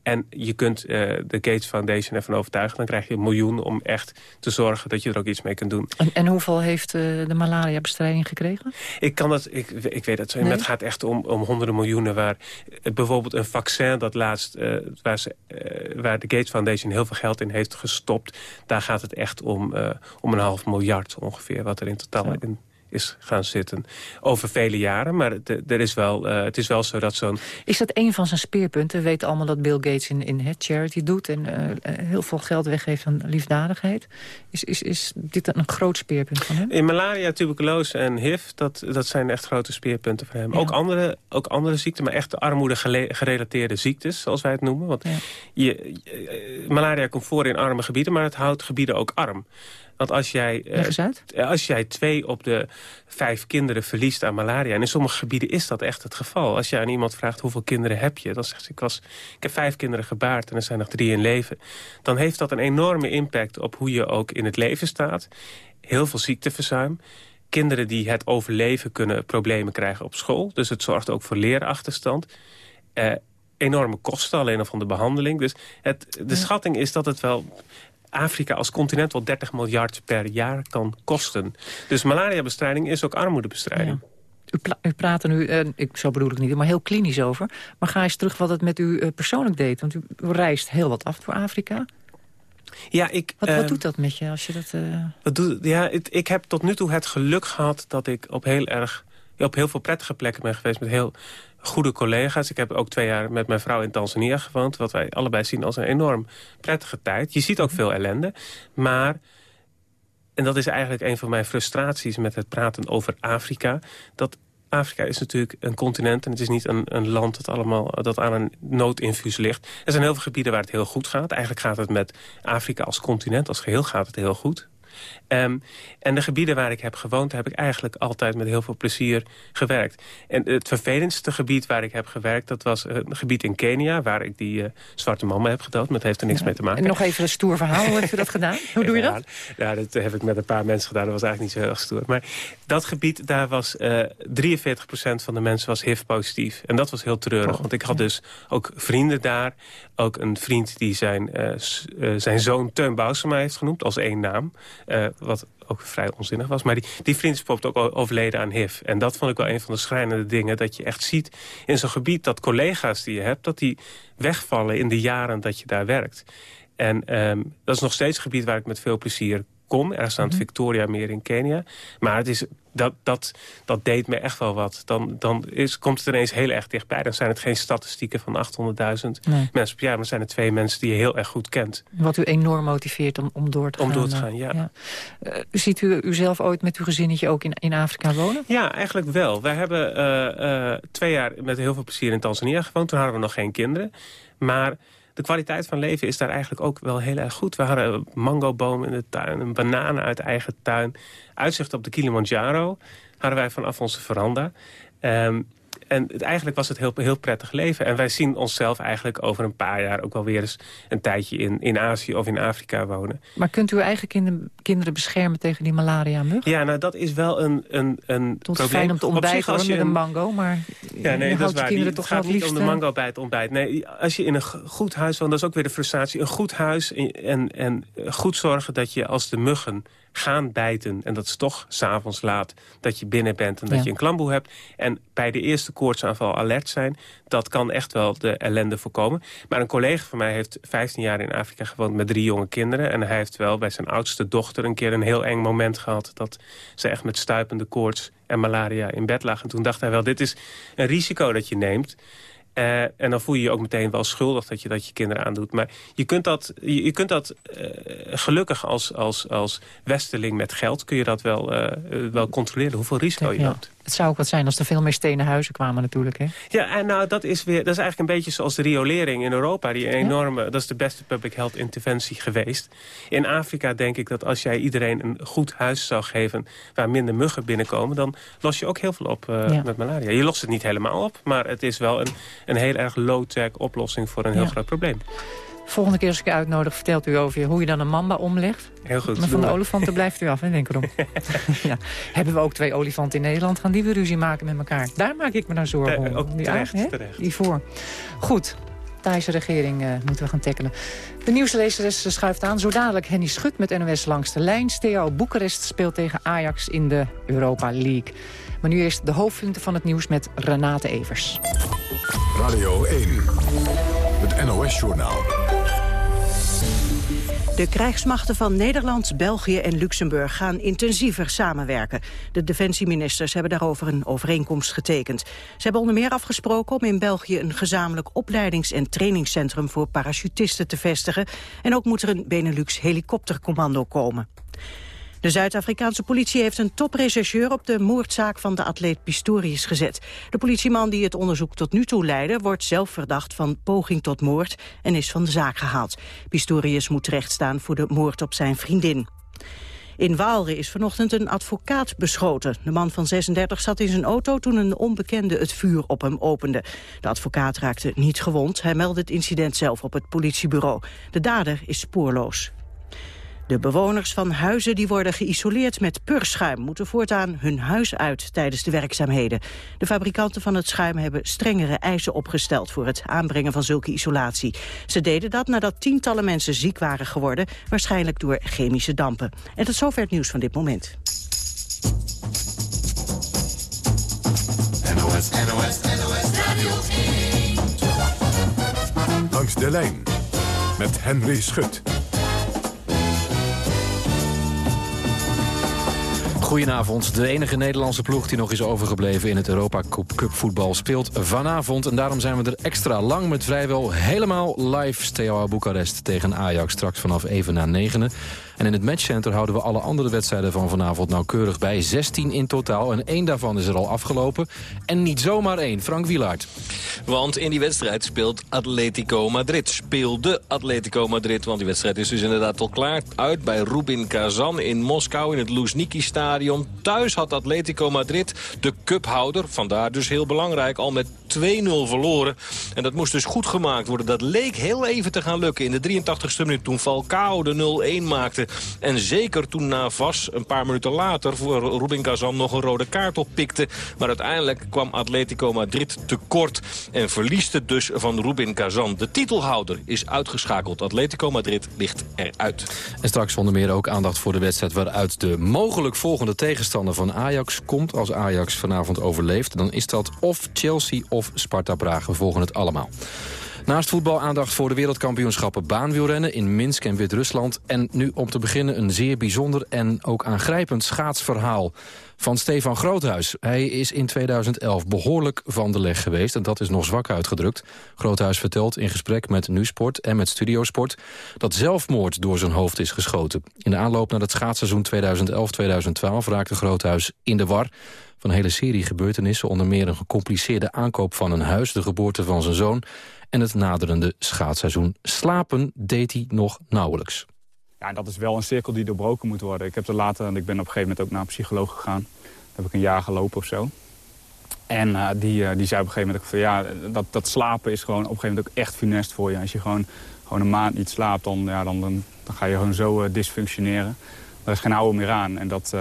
En je kunt uh, de Gates Foundation ervan overtuigen. Dan krijg je een miljoen om echt te zorgen dat je er ook iets mee kunt doen. En, en hoeveel heeft uh, de malaria-bestrijding gekregen? Ik kan dat, ik, ik weet zo. Nee? Het gaat echt om, om honderden miljoenen. Waar uh, bijvoorbeeld een vaccin dat laatst, waar, ze, waar de Gates Foundation heel veel geld in heeft gestopt. Daar gaat het echt om, om een half miljard ongeveer. Wat er in totaal in is gaan zitten. Over vele jaren, maar er is wel, uh, het is wel zo dat zo'n... Is dat een van zijn speerpunten? We weten allemaal dat Bill Gates in, in het charity doet... en uh, heel veel geld weggeeft aan liefdadigheid. Is, is, is dit een groot speerpunt van hem? In malaria, tuberculose en HIV, dat, dat zijn echt grote speerpunten voor hem. Ja. Ook, andere, ook andere ziekten, maar echt armoede gerelateerde ziektes, zoals wij het noemen. Want ja. je, malaria komt voor in arme gebieden, maar het houdt gebieden ook arm. Want als jij, uh, als jij twee op de vijf kinderen verliest aan malaria... en in sommige gebieden is dat echt het geval. Als je aan iemand vraagt hoeveel kinderen heb je... dan zegt ze, ik, was, ik heb vijf kinderen gebaard en er zijn nog drie in leven. Dan heeft dat een enorme impact op hoe je ook in het leven staat. Heel veel ziekteverzuim. Kinderen die het overleven kunnen problemen krijgen op school. Dus het zorgt ook voor leerachterstand. Uh, enorme kosten alleen al van de behandeling. Dus het, de ja. schatting is dat het wel Afrika als continent wel 30 miljard per jaar kan kosten. Dus malariabestrijding is ook armoedebestrijding. Ja. U, u, praat er nu, uh, ik, zo bedoel ik niet, maar heel klinisch over. Maar ga eens terug wat het met u uh, persoonlijk deed. Want u reist heel wat af voor Afrika. Ja, ik, wat, wat uh, doet dat met je als je dat... Wat doet, ja, het, ik heb tot nu toe het geluk gehad dat ik op heel erg op heel veel prettige plekken ben geweest... met heel goede collega's. Ik heb ook twee jaar met mijn vrouw in Tanzania gewoond... wat wij allebei zien als een enorm prettige tijd. Je ziet ook veel ellende, maar... en dat is eigenlijk een van mijn frustraties met het praten over Afrika... dat Afrika is natuurlijk een continent en het is niet een, een land dat, allemaal, dat aan een noodinfuus ligt. Er zijn heel veel gebieden waar het heel goed gaat. Eigenlijk gaat het met Afrika als continent, als geheel gaat het heel goed. Um, en de gebieden waar ik heb gewoond... heb ik eigenlijk altijd met heel veel plezier gewerkt. En het vervelendste gebied waar ik heb gewerkt... dat was een gebied in Kenia... waar ik die uh, zwarte mama heb gedood. Maar dat heeft er niks ja. mee te maken. En nog even een stoer verhaal. Hoe heb je dat gedaan? (laughs) Hoe doe je dat? Ja, dat heb ik met een paar mensen gedaan. Dat was eigenlijk niet zo heel stoer. Maar dat gebied, daar was uh, 43% van de mensen was HIV-positief. En dat was heel treurig. Oh, want ik had dus ook vrienden daar. Ook een vriend die zijn, uh, zijn zoon Teun Bousema heeft genoemd. Als één naam. Uh, wat ook vrij onzinnig was. Maar die, die vriend is bijvoorbeeld ook overleden aan HIV. En dat vond ik wel een van de schrijnende dingen. Dat je echt ziet in zo'n gebied dat collega's die je hebt... dat die wegvallen in de jaren dat je daar werkt. En um, dat is nog steeds een gebied waar ik met veel plezier kom. Ergens aan het Victoria meer in Kenia. Maar het is, dat, dat, dat deed me echt wel wat. Dan, dan is, komt het ineens heel erg dichtbij. Dan zijn het geen statistieken van 800.000 nee. mensen per jaar. Maar zijn het twee mensen die je heel erg goed kent. Wat u enorm motiveert om, om door te om gaan. Om door te gaan, ja. ja. Uh, ziet u uzelf ooit met uw gezinnetje ook in, in Afrika wonen? Ja, eigenlijk wel. Wij hebben uh, uh, twee jaar met heel veel plezier in Tanzania gewoond. Toen hadden we nog geen kinderen. Maar de kwaliteit van leven is daar eigenlijk ook wel heel erg goed. We hadden mangobomen in de tuin, een bananen uit eigen tuin. Uitzicht op de Kilimanjaro hadden wij vanaf onze veranda. Um, en het, eigenlijk was het heel, heel prettig leven. En wij zien onszelf eigenlijk over een paar jaar ook wel weer eens een tijdje in, in Azië of in Afrika wonen. Maar kunt u uw eigen kinder, kinderen beschermen tegen die malaria-mug? Ja, nou dat is wel een, een, een Tot probleem. fijn om te ontbijten hoor, met een mango, maar ja, nee, dat is waar. Die, het gaat niet om de mango bij het ontbijt. Nee, als je in een goed huis woont, dat is ook weer de frustratie. Een goed huis en, en goed zorgen dat je als de muggen gaan bijten. En dat is toch s'avonds laat dat je binnen bent en dat ja. je een klamboe hebt. En bij de eerste koortsaanval alert zijn. Dat kan echt wel de ellende voorkomen. Maar een collega van mij heeft 15 jaar in Afrika gewoond met drie jonge kinderen. En hij heeft wel bij zijn oudste dochter een keer een heel eng moment gehad. Dat ze echt met stuipende koorts en malaria in bed lag. En toen dacht hij wel, dit is een risico dat je neemt. Uh, en dan voel je je ook meteen wel schuldig dat je dat je kinderen aandoet. Maar je kunt dat, je, je kunt dat uh, gelukkig als, als, als westeling met geld... kun je dat wel, uh, wel controleren, hoeveel risico je loopt. Het zou ook wat zijn als er veel meer stenen huizen kwamen natuurlijk. Hè? Ja, en nou, dat is, weer, dat is eigenlijk een beetje zoals de riolering in Europa. Die enorme, ja? Dat is de beste public health interventie geweest. In Afrika denk ik dat als jij iedereen een goed huis zou geven... waar minder muggen binnenkomen... dan los je ook heel veel op uh, ja. met malaria. Je lost het niet helemaal op, maar het is wel een, een heel erg low-tech oplossing... voor een heel ja. groot probleem. Volgende keer als ik u uitnodig, vertelt u over hoe je dan een mamba omlegt. Heel goed. Maar van de olifanten blijft u af, hè, denk erom. (laughs) ja. Hebben we ook twee olifanten in Nederland, gaan die weer ruzie maken met elkaar? Daar maak ik me nou zorgen om. Uh, ook die terecht, aard, terecht. Die voor. Goed. Thaise regering uh, moeten we gaan tackelen. De nieuwslezeres schuift aan. Zo dadelijk Henny Schut met NOS langs de lijn. Steaua Boekarest speelt tegen Ajax in de Europa League. Maar nu eerst de hoofdpunten van het nieuws met Renate Evers. Radio 1, het NOS-journaal. De krijgsmachten van Nederland, België en Luxemburg gaan intensiever samenwerken. De defensieministers hebben daarover een overeenkomst getekend. Ze hebben onder meer afgesproken om in België een gezamenlijk opleidings- en trainingscentrum voor parachutisten te vestigen. En ook moet er een Benelux helikoptercommando komen. De Zuid-Afrikaanse politie heeft een toprechercheur op de moordzaak van de atleet Pistorius gezet. De politieman die het onderzoek tot nu toe leidde wordt zelf verdacht van poging tot moord en is van de zaak gehaald. Pistorius moet terechtstaan voor de moord op zijn vriendin. In Waalre is vanochtend een advocaat beschoten. De man van 36 zat in zijn auto toen een onbekende het vuur op hem opende. De advocaat raakte niet gewond. Hij meldde het incident zelf op het politiebureau. De dader is spoorloos. De bewoners van huizen die worden geïsoleerd met purschuim... moeten voortaan hun huis uit tijdens de werkzaamheden. De fabrikanten van het schuim hebben strengere eisen opgesteld... voor het aanbrengen van zulke isolatie. Ze deden dat nadat tientallen mensen ziek waren geworden... waarschijnlijk door chemische dampen. En tot zover het nieuws van dit moment. NOS, NOS, NOS Radio Langs de lijn met Henry Schut. Goedenavond. De enige Nederlandse ploeg die nog is overgebleven in het Europa Cup voetbal speelt vanavond. En daarom zijn we er extra lang met vrijwel helemaal live Steaua Boekarest tegen Ajax. Straks vanaf even na negenen. En in het matchcenter houden we alle andere wedstrijden van vanavond nauwkeurig bij. 16 in totaal en één daarvan is er al afgelopen. En niet zomaar één. Frank Wielaert. Want in die wedstrijd speelt Atletico Madrid. Speelde Atletico Madrid, want die wedstrijd is dus inderdaad al klaar. Uit bij Rubin Kazan in Moskou in het Luzhniki-stadion. Thuis had Atletico Madrid de cuphouder, vandaar dus heel belangrijk, al met 2-0 verloren. En dat moest dus goed gemaakt worden. Dat leek heel even te gaan lukken in de 83ste minuut toen Falcao de 0-1 maakte. En zeker toen Navas een paar minuten later voor Rubin Kazan nog een rode kaart oppikte. Maar uiteindelijk kwam Atletico Madrid tekort en verliest het dus van Rubin Kazan. De titelhouder is uitgeschakeld. Atletico Madrid ligt eruit. En straks zonder meer ook aandacht voor de wedstrijd waaruit de mogelijk volgende tegenstander van Ajax komt. Als Ajax vanavond overleeft, dan is dat of Chelsea of Sparta Praag. We volgen het allemaal. Naast voetbal aandacht voor de wereldkampioenschappen baanwielrennen in Minsk en Wit-Rusland. En nu om te beginnen een zeer bijzonder en ook aangrijpend schaatsverhaal van Stefan Groothuis. Hij is in 2011 behoorlijk van de leg geweest en dat is nog zwak uitgedrukt. Groothuis vertelt in gesprek met Nusport en met Studiosport... dat zelfmoord door zijn hoofd is geschoten. In de aanloop naar het schaatsseizoen 2011-2012 raakte Groothuis in de war een hele serie gebeurtenissen... onder meer een gecompliceerde aankoop van een huis, de geboorte van zijn zoon... en het naderende schaatsseizoen. Slapen deed hij nog nauwelijks. Ja, dat is wel een cirkel die doorbroken moet worden. Ik heb er later, ik ben op een gegeven moment ook naar een psycholoog gegaan. Daar heb ik een jaar gelopen of zo. En uh, die, uh, die zei op een gegeven moment ook van ja, dat, dat slapen is gewoon op een gegeven moment ook echt funest voor je. Als je gewoon, gewoon een maand niet slaapt, dan, ja, dan, dan, dan ga je gewoon zo uh, dysfunctioneren. Er is geen oude meer aan. En dat,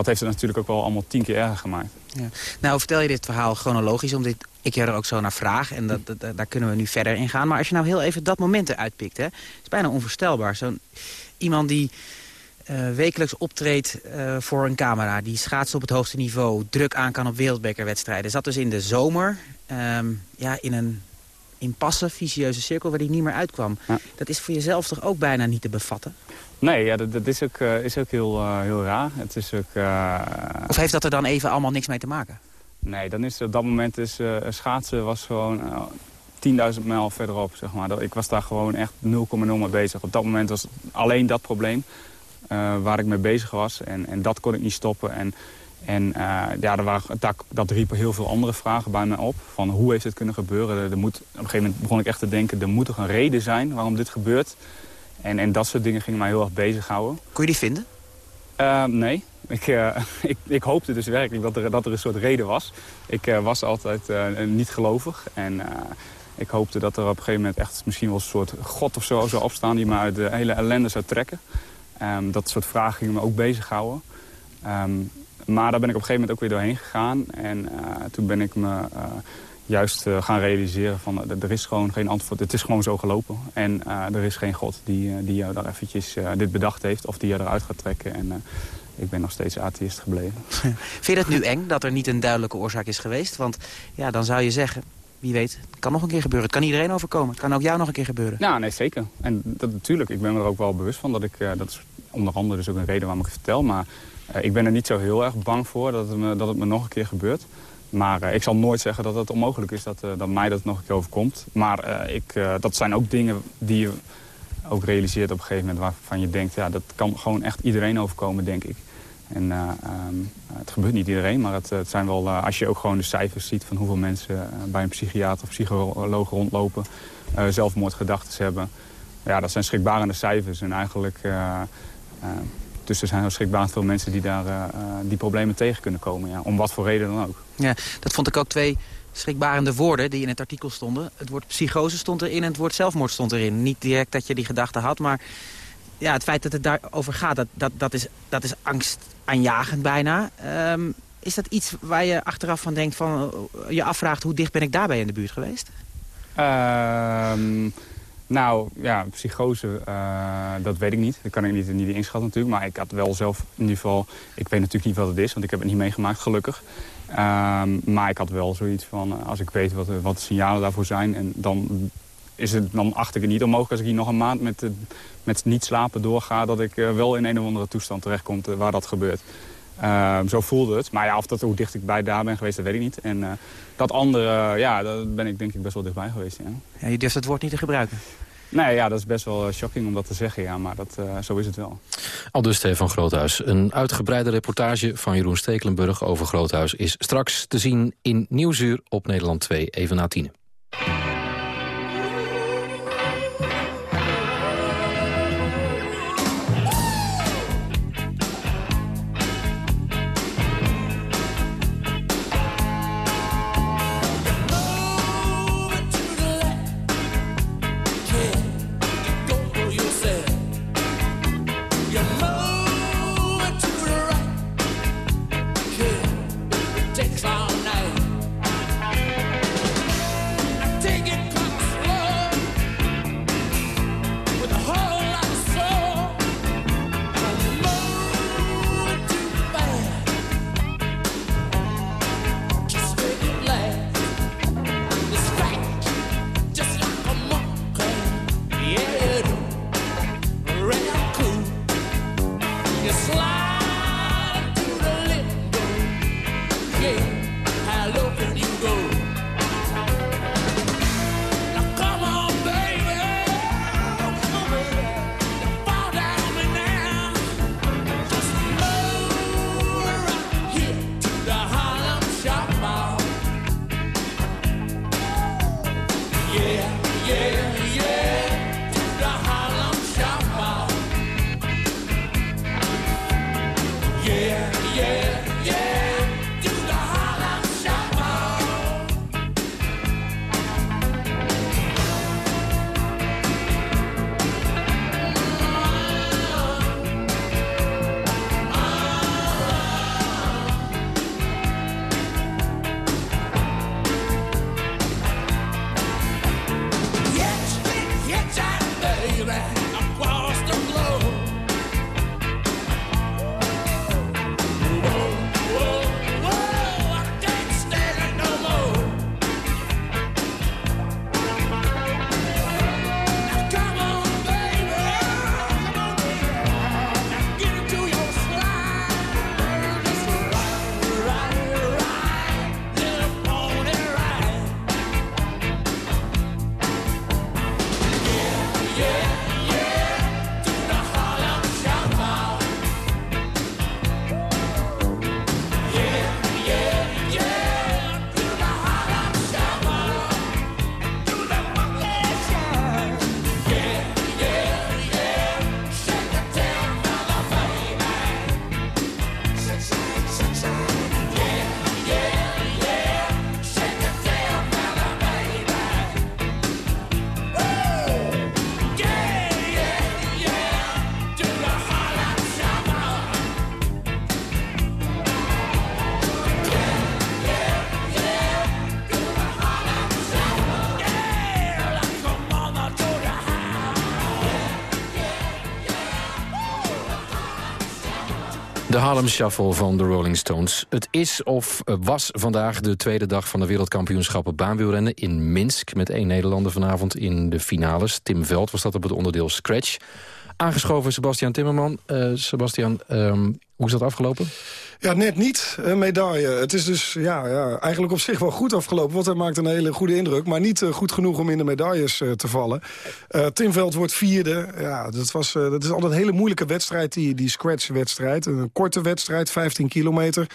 dat heeft het natuurlijk ook wel allemaal tien keer erger gemaakt. Ja. Nou, vertel je dit verhaal chronologisch, omdat ik je er ook zo naar vraag. En dat, dat, daar kunnen we nu verder in gaan. Maar als je nou heel even dat moment eruit pikt, hè, is bijna onvoorstelbaar. Zo'n iemand die uh, wekelijks optreedt uh, voor een camera, die schaatst op het hoogste niveau, druk aan kan op wereldbekerwedstrijden. Zat dus in de zomer um, ja, in een impasse, vicieuze cirkel waar hij niet meer uitkwam. Ja. Dat is voor jezelf toch ook bijna niet te bevatten? Nee, ja, dat, dat is ook, uh, is ook heel, uh, heel raar. Het is ook, uh... Of heeft dat er dan even allemaal niks mee te maken? Nee, dan is, op dat moment is schaatsen was gewoon 10.000 mijl verderop. Zeg maar. Ik was daar gewoon echt 0,0 mee bezig. Op dat moment was alleen dat probleem waar ik mee bezig was. En, en dat kon ik niet stoppen. En, en ja, er waren, dat, dat riepen heel veel andere vragen bij mij op. Van hoe heeft het kunnen gebeuren? Er, er moet, op een gegeven moment begon ik echt te denken... er moet toch een reden zijn waarom dit gebeurt... En, en dat soort dingen gingen mij heel erg bezighouden. Kon je die vinden? Uh, nee. Ik, uh, (laughs) ik, ik, hoopte dus werkelijk dat er, dat er een soort reden was. Ik uh, was altijd niet gelovig. En ik hoopte dat er op een gegeven moment echt misschien wel een soort god of zo zou opstaan... die me uit de hele ellende zou trekken. Um, dat soort vragen gingen me ook bezighouden. Um, maar daar ben ik op een gegeven moment ook weer doorheen gegaan. En toen ben ik me juist gaan realiseren van er is gewoon geen antwoord. Het is gewoon zo gelopen. En er is geen God die, die jou daar eventjes dit bedacht heeft of die jou eruit gaat trekken. En ik ben nog steeds atheïst gebleven. (laughs) Vind je het nu eng dat er niet een duidelijke oorzaak is geweest? Want ja, dan zou je zeggen, wie weet, het kan nog een keer gebeuren. Het kan iedereen overkomen. Het kan ook jou nog een keer gebeuren. Ja, nee, zeker. En dat natuurlijk. Ik ben me er ook wel bewust van. Dat, ik, dat is onder andere dus ook een reden waarom ik het vertel. Maar uh, ik ben er niet zo heel erg bang voor dat het me, dat het me nog een keer gebeurt. Maar uh, ik zal nooit zeggen dat het onmogelijk is dat, dat mij dat nog een keer overkomt. Maar ik, dat zijn ook dingen die je ook realiseert op een gegeven moment... waarvan je denkt, ja, dat kan gewoon echt iedereen overkomen, denk ik. En uh, um, het gebeurt niet iedereen, maar het, het zijn wel, uh, als je ook gewoon de cijfers ziet... van hoeveel mensen uh, bij een psychiater of psycholoog rondlopen... zelfmoordgedachten hebben. Ja, dat zijn schrikbarende cijfers. En eigenlijk, dus er zijn heel schrikbarend veel mensen die daar die problemen tegen kunnen komen. Ja, om wat voor reden dan ook. Ja, dat vond ik ook twee schrikbarende woorden die in het artikel stonden. Het woord psychose stond erin en het woord zelfmoord stond erin. Niet direct dat je die gedachte had, maar ja, het feit dat het daarover gaat, dat, dat, dat, is, dat is angstaanjagend bijna. Um, is dat iets waar je achteraf van denkt, van, eh, je afvraagt hoe dicht ben ik daarbij in de buurt geweest? Um, nou, ja, psychose, uh, dat weet ik niet. Dat kan ik niet, niet inschatten natuurlijk. Maar ik had wel zelf in ieder geval... Ik weet natuurlijk niet wat het is, want ik heb het niet meegemaakt, gelukkig. Um, maar ik had wel zoiets van, eh, als ik weet wat, wat de signalen daarvoor zijn... en dan is het, dan acht ik het niet onmogelijk als ik hier nog een maand met, met niet slapen doorga... dat ik wel in een of andere toestand terechtkom waar dat gebeurt. Uh, zo voelde het. Maar ja, of dat, hoe dicht ik bij daar ben geweest, dat weet ik niet. En dat andere, ja, daar ben ik denk ik best wel dichtbij geweest. Ja. ja je durft het woord niet te gebruiken? Nee, ja, dat is best wel shocking om dat te zeggen, ja, maar dat, zo is het wel. Al dus Stefan Groothuis. Een uitgebreide reportage van Jeroen Stekelenburg over Groothuis... is straks te zien in Nieuwsuur op Nederland 2, even na tien. slide to the limbo, Yeah. Harlem Shuffle van de Rolling Stones. Het is of was vandaag de tweede dag van de wereldkampioenschappen baanwielrennen in Minsk. Met één Nederlander vanavond in de finales. Tim Veld was dat op het onderdeel Scratch. Aangeschoven Sebastian Timmerman. Uh, Sebastian, um, hoe is dat afgelopen? Ja, net niet. Een medaille. Het is dus ja, ja, eigenlijk op zich wel goed afgelopen. Want hij maakt een hele goede indruk. Maar niet uh, goed genoeg om in de medailles uh, te vallen. Uh, Tim Veld wordt vierde. Ja, dat, was, dat is altijd een hele moeilijke wedstrijd, die, die scratch-wedstrijd. Een korte wedstrijd, 15 kilometer.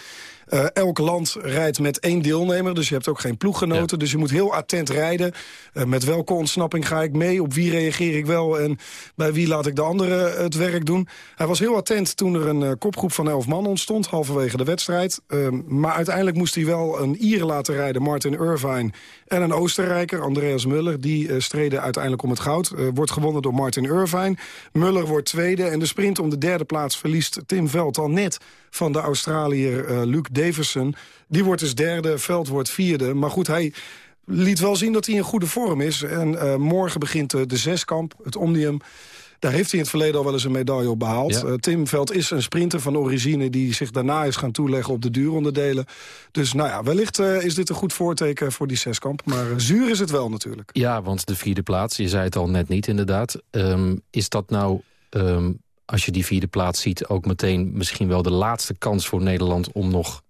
Uh, elk land rijdt met één deelnemer, dus je hebt ook geen ploeggenoten. Ja. Dus je moet heel attent rijden. Uh, met welke ontsnapping ga ik mee? Op wie reageer ik wel? En bij wie laat ik de anderen het werk doen? Hij was heel attent toen er een uh, kopgroep van elf man ontstond... halverwege de wedstrijd. maar uiteindelijk moest hij wel een Ieren laten rijden, Martin Irvine... en een Oostenrijker, Andreas Muller. Die streden uiteindelijk om het goud. wordt gewonnen door Martin Irvine. Muller wordt tweede en de sprint om de derde plaats verliest Tim Veld al net van de Australiër Luke Davison. Die wordt dus derde, Veld wordt vierde. Maar goed, hij liet wel zien dat hij in goede vorm is. En uh, morgen begint uh, de zeskamp, het Omnium. Daar heeft hij in het verleden al wel eens een medaille op behaald. Ja. Uh, Tim Veld is een sprinter van origine... die zich daarna is gaan toeleggen op de duuronderdelen. Dus nou ja, wellicht uh, is dit een goed voorteken voor die zeskamp. Maar uh, zuur is het wel natuurlijk. Ja, want de vierde plaats, je zei het al net niet inderdaad. Um, is dat nou... Um, als je die vierde plaats ziet... ook meteen misschien wel de laatste kans voor Nederland... om nog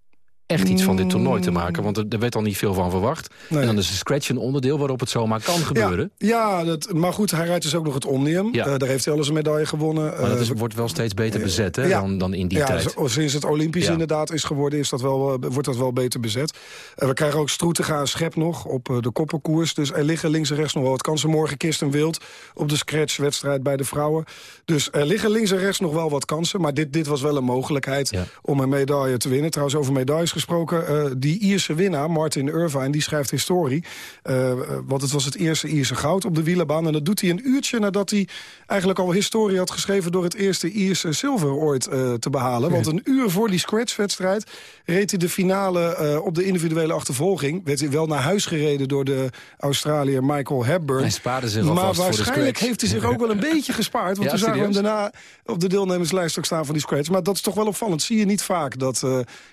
echt iets van dit toernooi te maken. Want er, er werd al niet veel van verwacht. Nee. En dan is de scratch een onderdeel waarop het zomaar kan gebeuren. Ja, ja dat, maar goed, hij rijdt dus ook nog het Omnium. Ja. Uh, daar heeft hij al eens een medaille gewonnen. Maar dat is, uh, wordt wel steeds beter bezet hè, ja. dan, dan in die ja, tijd. Sinds het Olympisch inderdaad is geworden... Is dat wel, uh, wordt dat wel beter bezet. we krijgen ook Stroetega en Schep nog op de koppenkoers. Dus er liggen links en rechts nog wel wat kansen. Morgen Kirsten Wild op de scratch-wedstrijd bij de vrouwen. Dus er liggen links en rechts nog wel wat kansen. Maar dit, dit was wel een mogelijkheid om een medaille te winnen. Trouwens, over medailles gesproken die Ierse winnaar, Martin Irvine, die schrijft historie. Uh, want het was het eerste Ierse goud op de wielerbaan. En dat doet hij een uurtje nadat hij eigenlijk al historie had geschreven... door het eerste Ierse zilver ooit uh, te behalen. Want een uur voor die scratch-wedstrijd reed hij de finale uh, op de individuele achtervolging. Werd hij wel naar huis gereden door de Australiër Michael Hepburn. Hij spaarde zich Maar waarschijnlijk heeft hij zich ook wel een beetje gespaard. Want ja, we zagen hem daarna op de deelnemerslijst ook staan van die scratch. Maar dat is toch wel opvallend. Zie je niet vaak dat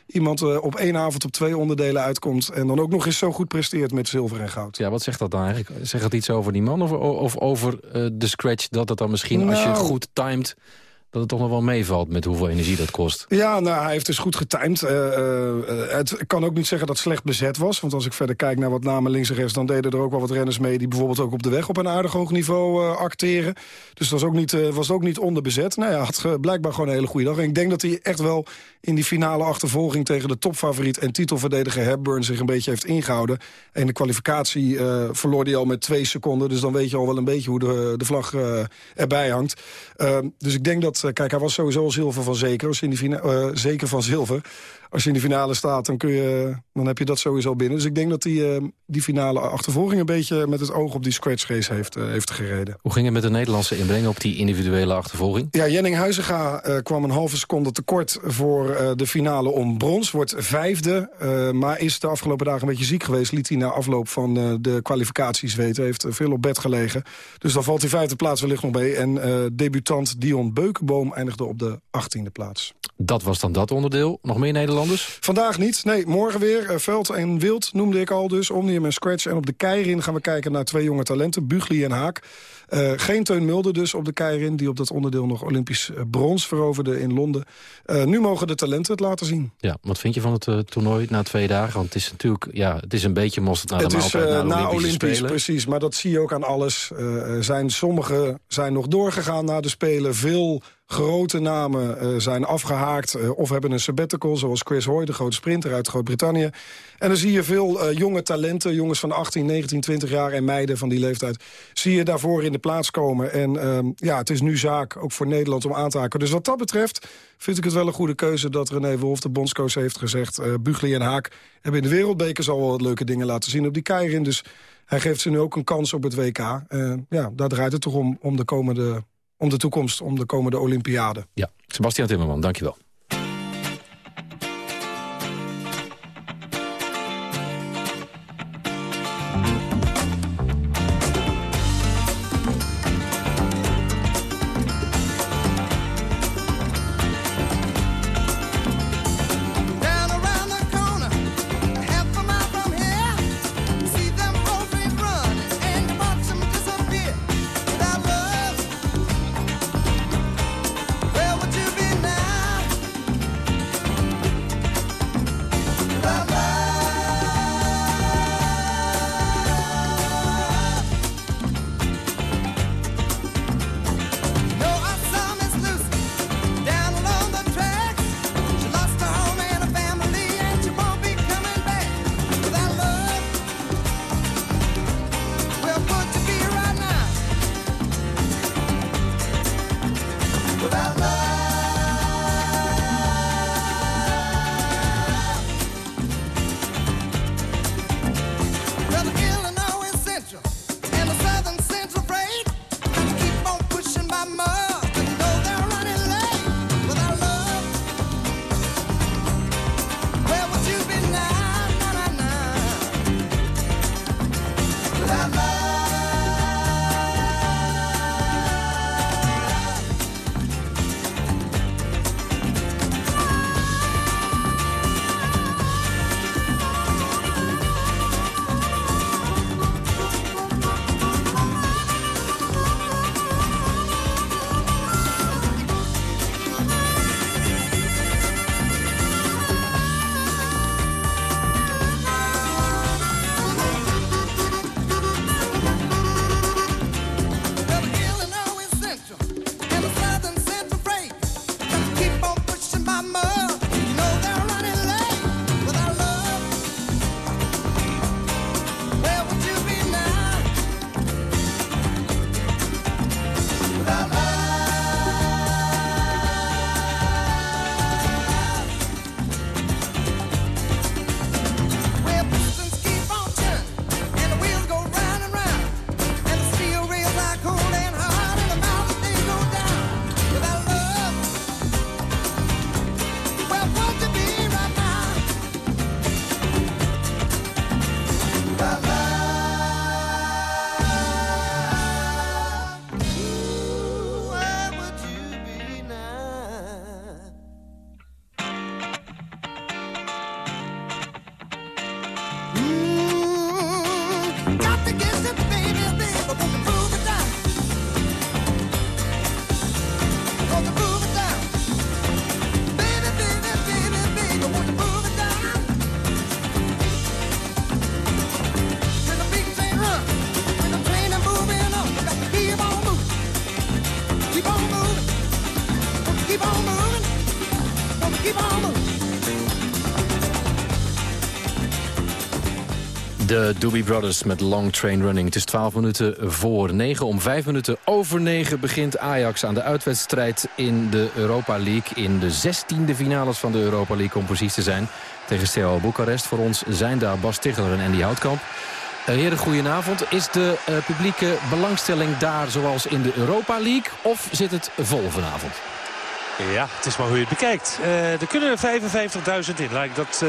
iemand op één avond op twee onderdelen uitkomt... en dan ook nog eens zo goed presteert met zilver en goud. Ja, wat zegt dat dan eigenlijk? Zegt dat iets over die man of, of over uh, de scratch... dat het dan misschien, nou, als je Nou. goed timed dat het toch nog wel meevalt met hoeveel energie dat kost. Ja, nou, hij heeft dus goed getimed. Uh, uh, het ik kan ook niet zeggen dat het slecht bezet was. Want als ik verder kijk naar wat namen links en rechts... dan deden er ook wel wat renners mee... die bijvoorbeeld ook op de weg op een aardig hoog niveau acteren. Dus dat was ook niet, was ook niet onderbezet. Nou ja, had blijkbaar gewoon een hele goede dag. En ik denk dat hij echt wel in die finale achtervolging... tegen de topfavoriet en titelverdediger Hepburn zich een beetje heeft ingehouden. En de kwalificatie verloor hij al met twee seconden. Dus dan weet je al wel een beetje hoe de, de vlag erbij hangt. Dus ik denk dat kijk, hij was sowieso zilver van zeker. Je in die uh, zeker van zilver. Als je in de finale staat, dan, kun je, dan heb je dat sowieso binnen. Dus ik denk dat hij uh, die finale achtervolging... een beetje met het oog op die scratch race heeft, uh, heeft gereden. Hoe ging het met de Nederlandse inbreng op die individuele achtervolging? Ja, Jenning Huizinga kwam een halve seconde tekort voor de finale om brons. Wordt vijfde, maar is de afgelopen dagen een beetje ziek geweest. Liet hij na afloop van de kwalificaties weten. Heeft veel op bed gelegen. Dus dan valt hij vijfde plaats wellicht nog mee. En debutant Dion Beukenboom eindigde op de achttiende plaats. Dat was dan dat onderdeel. Nog meer Vandaag niet. Nee, morgen weer. Uh, Veld en Wild noemde ik al dus. Omnium en Scratch. En op de Keirin gaan we kijken naar twee jonge talenten. Bugli en Haak. Uh, geen Teun Mulder dus op de Keirin. Die op dat onderdeel nog Olympisch brons veroverde in Londen. Uh, nu mogen de talenten het laten zien. Ja, wat vind je van het uh, toernooi na twee dagen? Want het is natuurlijk, ja, het is een beetje mosterd naar de het is na Olympisch, precies. Maar dat zie je ook aan alles. zijn, sommigen zijn nog doorgegaan naar de Spelen. Veel grote namen uh, zijn afgehaakt uh, of hebben een sabbatical... zoals Chris Hoy, de grote sprinter uit Groot-Brittannië. En dan zie je veel uh, jonge talenten, jongens van 18, 19, 20 jaar... en meiden van die leeftijd, zie je daarvoor in de plaats komen. En ja, het is nu zaak, ook voor Nederland, om aan te haken. Dus wat dat betreft vind ik het wel een goede keuze... dat René Wolf, de bondscoach, heeft gezegd... Bugli en Haak hebben in de wereldbeker al wel wat leuke dingen laten zien op die Keirin. Dus hij geeft ze nu ook een kans op het WK. ja, daar draait het toch om, om de komende om de toekomst, om de komende Olympiade. Ja, Sebastian Timmerman, dankjewel. De Doobie Brothers met Long Train Running. Het is 12 minuten voor 9. Om 5 minuten over 9 begint Ajax aan de uitwedstrijd in de Europa League. In de 16e finales van de Europa League om precies te zijn. Tegen Steaua Boekarest. Voor ons zijn daar Bas Ticheler en Andy Houtkamp. Uh, heren, goedenavond. Is de uh, publieke belangstelling daar zoals in de Europa League? Of zit het vol vanavond? Ja, het is maar hoe je het bekijkt. Er kunnen 55.000 in. Laat dat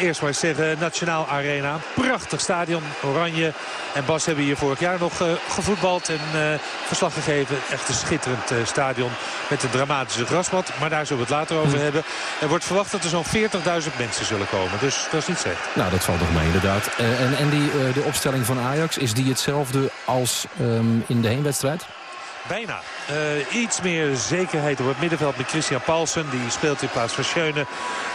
eerst maar eens zeggen. Nationaal Arena. Prachtig stadion. Oranje. En Bas hebben hier vorig jaar nog gevoetbald en verslag gegeven. Echt een schitterend stadion met een dramatische grasmat. Maar daar zullen we het later over hm. hebben. Er wordt verwacht dat er zo'n 40.000 mensen zullen komen. Dus dat is niet slecht. Nou, dat valt nog mee inderdaad. en en die, de opstelling van Ajax, is die hetzelfde als um, in de heenwedstrijd? Bijna. Uh, iets meer zekerheid op het middenveld met Christian Paulsen. Die speelt in plaats van Schöne.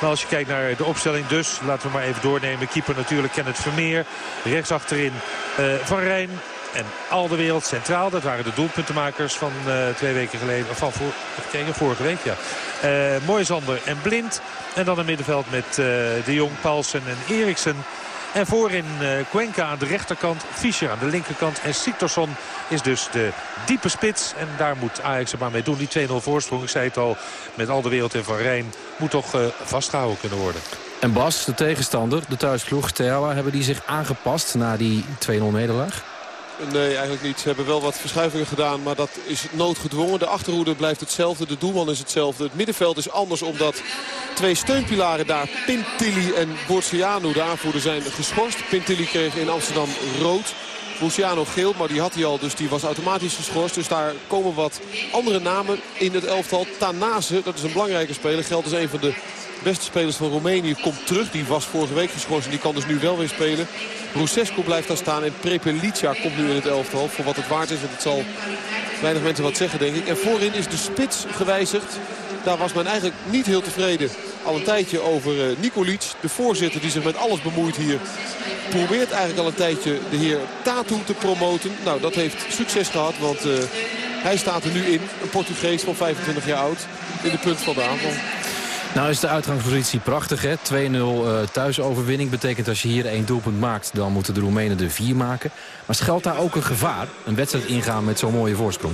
Maar als je kijkt naar de opstelling dus, laten we maar even doornemen. Keeper natuurlijk Kenneth Vermeer. Rechts achterin uh, Van Rijn. En al de wereld centraal. Dat waren de doelpuntenmakers van uh, twee weken geleden. Van voor, even vorige week, ja. Moisander en Blind. En dan een middenveld met De Jong, Paulsen en Eriksen. En voorin uh, Cuenca aan de rechterkant, Fischer aan de linkerkant. En Siktorsson is dus de diepe spits. En daar moet Ajax er maar mee doen. Die 2-0 voorsprong, ik zei het al, met al de wereld en Van Rijn... moet toch uh, vastgehouden kunnen worden. En Bas, de tegenstander, de thuisploeg, Theawa... hebben die zich aangepast na die 2-0 nederlaag? Nee, eigenlijk niet. Ze hebben wel wat verschuivingen gedaan, maar dat is noodgedwongen. De achterhoede blijft hetzelfde, de doelman is hetzelfde. Het middenveld is anders omdat twee steunpilaren daar, Pintilli en Borciano, de aanvoerder, zijn geschorst. Pintilli kreeg in Amsterdam rood. Luciano geel, maar die had hij al, dus die was automatisch geschorst. Dus daar komen wat andere namen in het elftal. Tanase, dat is een belangrijke speler, geldt als een van de beste spelers van Roemenië komt terug. Die was vorige week geschorst en die kan dus nu wel weer spelen. Rusescu blijft daar staan en Prepelica komt nu in het elftal. Voor wat het waard is, want het zal weinig mensen wat zeggen denk ik. En voorin is de spits gewijzigd. Daar was men eigenlijk niet heel tevreden al een tijdje over uh, Nikolic. De voorzitter die zich met alles bemoeit hier. Probeert eigenlijk al een tijdje de heer Tatu te promoten. Nou, dat heeft succes gehad, want uh, hij staat er nu in. Een Portugees van 25 jaar oud in de punt van de aanval. Nou is de uitgangspositie prachtig, hè? 2-0 uh, eh, thuisoverwinning. Betekent als je hier één doelpunt maakt, dan moeten de Roemenen er vier maken. Maar schuilt daar ook een gevaar? Een wedstrijd ingaan met zo'n mooie voorsprong?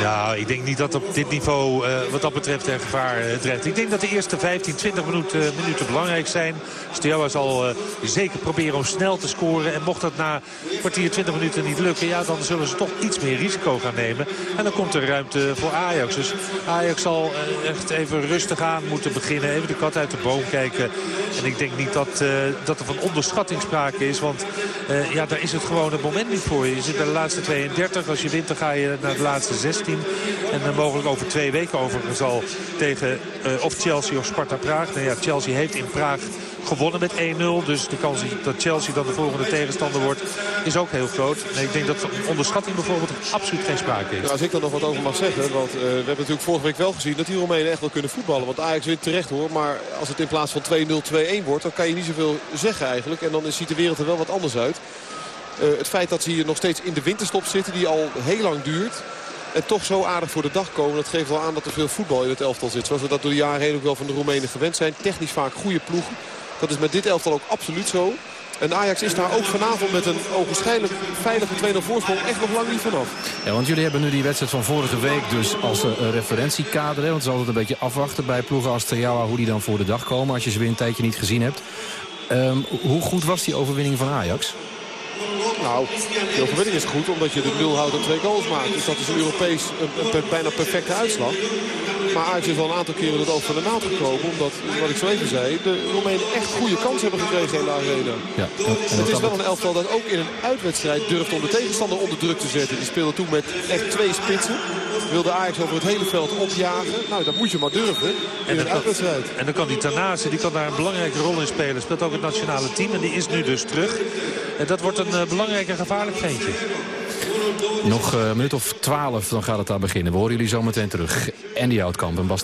Nou, ik denk niet dat op dit niveau uh, wat dat betreft er gevaar uh, dreigt. Ik denk dat de eerste 15, 20 minuten, uh, minuten belangrijk zijn. Steaua zal zeker proberen om snel te scoren. En mocht dat na kwartier, 20 minuten niet lukken... Ja, dan zullen ze toch iets meer risico gaan nemen. En dan komt er ruimte voor Ajax. Dus Ajax zal echt even rustig aan moeten beginnen. Even de kat uit de boom kijken. En ik denk niet dat, dat er van onderschatting sprake is. Want ja, daar is het gewoon het moment niet voor. Je zit bij de laatste 32. Als je wint, dan ga je naar de laatste 16. En dan mogelijk over twee weken overigens al tegen uh, of Chelsea of Sparta Praag. Nou ja, Chelsea heeft in Praag gewonnen met 1-0. Dus de kans dat Chelsea dan de volgende tegenstander wordt is ook heel groot. En ik denk dat onderschatting bijvoorbeeld absoluut geen sprake is. als ik daar nog wat over mag zeggen. Want uh, we hebben natuurlijk vorige week wel gezien dat die Romeinen echt wel kunnen voetballen. Want Ajax wint terecht hoor. Maar als het in plaats van 2-0 2-1 wordt dan kan je niet zoveel zeggen eigenlijk. En dan ziet de wereld er wel wat anders uit. Het feit dat ze hier nog steeds in de winterstop zitten die al heel lang duurt en toch zo aardig voor de dag komen. Dat geeft wel aan dat er veel voetbal in het elftal zit. Zoals we dat door de jaren heen ook wel van de Roemenen gewend zijn. Technisch vaak goede ploegen. Dat is met dit elftal ook absoluut zo. En Ajax is daar ook vanavond met een ogenschijnlijk veilige 2-0 voorsprong echt nog lang niet vanaf. Ja, want jullie hebben nu die wedstrijd van vorige week dus als een referentiekader. Hè? Want het is altijd een beetje afwachten bij ploegen als Triawa hoe die dan voor de dag komen. Als je ze weer een tijdje niet gezien hebt. Um, hoe goed was die overwinning van Ajax? Nou, de overwinning is goed omdat je de nul houdt en twee goals maakt. Dus dat is een Europees een, bijna perfecte uitslag. Maar Ajax is al een aantal keren het oog van de naald gekomen. Omdat, wat ik zo even zei, de Roemenen echt goede kans hebben gekregen in de arena. Ja, het is wel een elftal dat ook in een uitwedstrijd durft om de tegenstander onder druk te zetten. Die speelde toen met echt twee spitsen. Wilde Ajax over het hele veld opjagen. Nou, dat moet je maar durven in en een en dan kan die Tanase, die kan daar een belangrijke rol in spelen. Speelt ook het nationale team en die is nu dus terug. En dat wordt een uh, belangrijk en gevaarlijk ventje. Nog een minuut of twaalf, dan gaat het daar beginnen. We horen jullie zo meteen terug. Andy Houtkamp en Bas.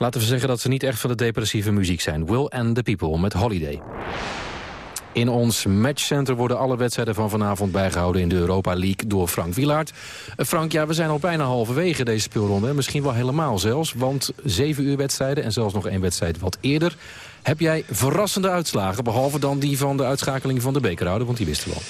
Laten we zeggen dat ze niet echt van de depressieve muziek zijn. Will and the People met Holiday. In ons matchcenter worden alle wedstrijden van vanavond bijgehouden in de Europa League door Frank Wielaert. Eh, Frank, ja, we zijn al bijna halverwege deze speelronde. en Misschien wel helemaal zelfs, want zeven uur wedstrijden en zelfs nog één wedstrijd wat eerder. Heb jij verrassende uitslagen, behalve dan die van de uitschakeling van de bekerhouder, want die wisten we al.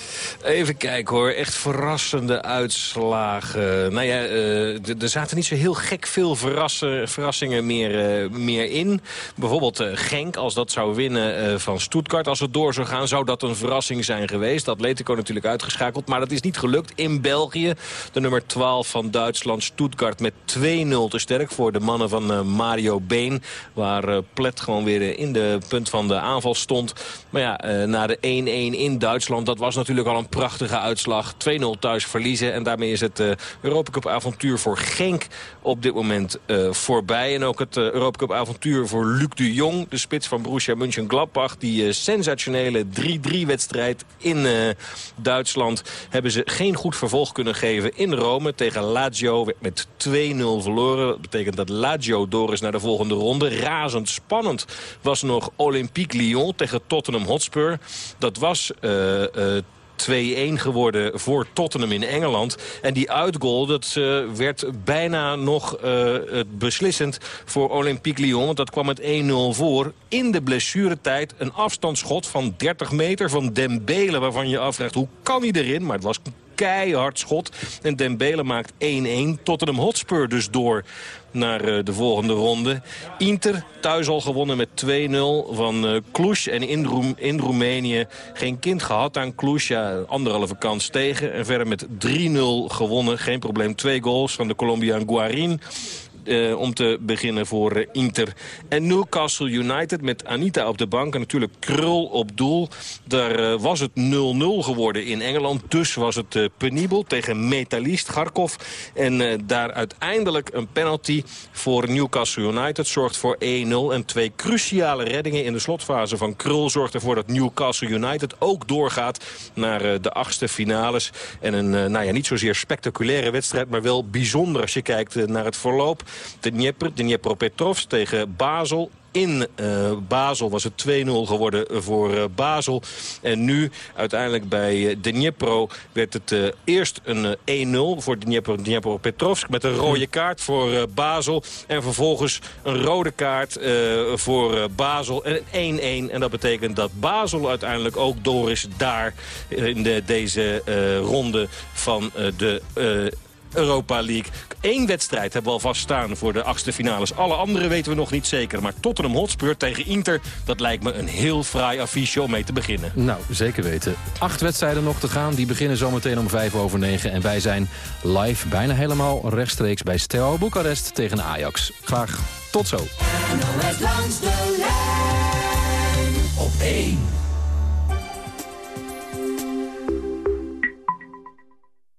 Even kijken hoor, echt verrassende uitslagen. Nou ja, eh, er zaten niet zo heel gek veel verrassen, verrassingen meer, eh, meer in. Bijvoorbeeld eh, Genk, als dat zou winnen van Stuttgart. Als het door zou gaan, zou dat een verrassing zijn geweest. Atletico natuurlijk uitgeschakeld, maar dat is niet gelukt. In België, de nummer 12 van Duitsland, Stuttgart met 2-0 te sterk voor de mannen van Mario Been. Waar Plet gewoon weer in de punt van de aanval stond. Maar ja, eh, na de 1-1 in Duitsland, dat was natuurlijk al een prachtige uitslag. 2-0 thuis verliezen en daarmee is het eh Europa Cup avontuur voor Genk op dit moment eh, voorbij. En ook het Europa Cup avontuur voor Luc de Jong, de spits van Borussia Mönchengladbach. Die sensationele 3-3 wedstrijd in Duitsland hebben ze geen goed vervolg kunnen geven in Rome. Tegen Lazio werd met 2-0 verloren. Dat betekent dat Lazio door is naar de volgende ronde. Razend spannend was nog Olympique Lyon tegen Tottenham Hotspur. Dat was... eh, eh, 2-1 geworden voor Tottenham in Engeland. En die uitgoal dat, eh, werd bijna nog eh, beslissend voor Olympique Lyon. Want dat kwam met 1-0 voor. In de blessuretijd een afstandsschot van 30 meter van Dembele... waarvan je afvraagt hoe kan hij erin? Maar het was keihard schot. En Dembele maakt 1-1. Tottenham Hotspur dus door naar eh, de volgende ronde. Inter thuis al gewonnen met 2-0 van eh Cluj. En in, in Roemenië geen kind gehad aan Cluj. Ja, anderhalve kans tegen. En verder met 3-0 gewonnen. Geen probleem. Twee goals van de Colombiaan Guarin. Eh, om te beginnen voor eh, Inter. En Newcastle United met Anita op de bank. En natuurlijk Krul op doel. Daar eh, was het 0-0 geworden in Engeland. Dus was het penibel tegen Metalist Garkov. En daar uiteindelijk een penalty voor Newcastle United. Zorgt voor 1-0. En twee cruciale reddingen in de slotfase van Krul... zorgt ervoor dat Newcastle United ook doorgaat naar de achtste finales. En een nou ja, niet zozeer spectaculaire wedstrijd... maar wel bijzonder als je kijkt naar het verloop. De Dnieper, de Dniepropetrovsk tegen Basel. in uh, Basel was het 2-0 geworden voor uh, Basel. En nu uiteindelijk bij uh, Dnipro werd het eerst een 1-0 voor Dnipro, Dnipro Petrovsk. Met een rode kaart voor Basel. En vervolgens een rode kaart voor Basel. En een 1-1. En dat betekent dat Basel uiteindelijk ook door is daar in de, deze ronde van de... Europa League. Eén wedstrijd hebben we al vaststaan voor de achtste finales. Alle andere weten we nog niet zeker. Maar Tottenham Hotspur tegen Inter, dat lijkt me een heel fraai affiche om mee te beginnen. Nou, zeker weten. Acht wedstrijden nog te gaan. Die beginnen zometeen om vijf over negen. En wij zijn live bijna helemaal rechtstreeks bij Steaua Boekarest tegen Ajax. Graag tot zo. NOS langs de lijn op één.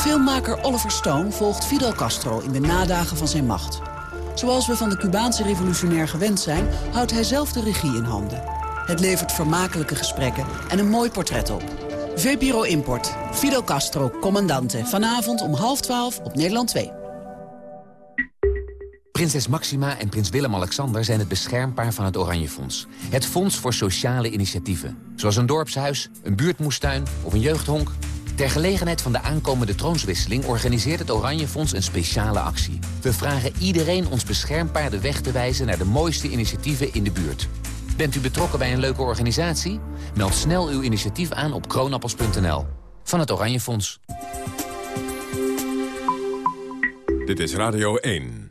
Filmmaker Oliver Stone volgt Fidel Castro in de nadagen van zijn macht. Zoals we van de Cubaanse revolutionair gewend zijn, houdt hij zelf de regie in handen. Het levert vermakelijke gesprekken en een mooi portret op. VPRO Import, Fidel Castro, commandante. Vanavond om half twaalf op Nederland 2. Prinses Maxima en prins Willem-Alexander zijn het beschermpaar van het Oranje Fonds. Het fonds voor sociale initiatieven. Zoals een dorpshuis, een buurtmoestuin of een jeugdhonk. Ter gelegenheid van de aankomende troonswisseling organiseert het Oranje Fonds een speciale actie. We vragen iedereen ons beschermpaar de weg te wijzen naar de mooiste initiatieven in de buurt. Bent u betrokken bij een leuke organisatie? Meld snel uw initiatief aan op kroonappels.nl. Van het Oranje Fonds. Dit is Radio 1.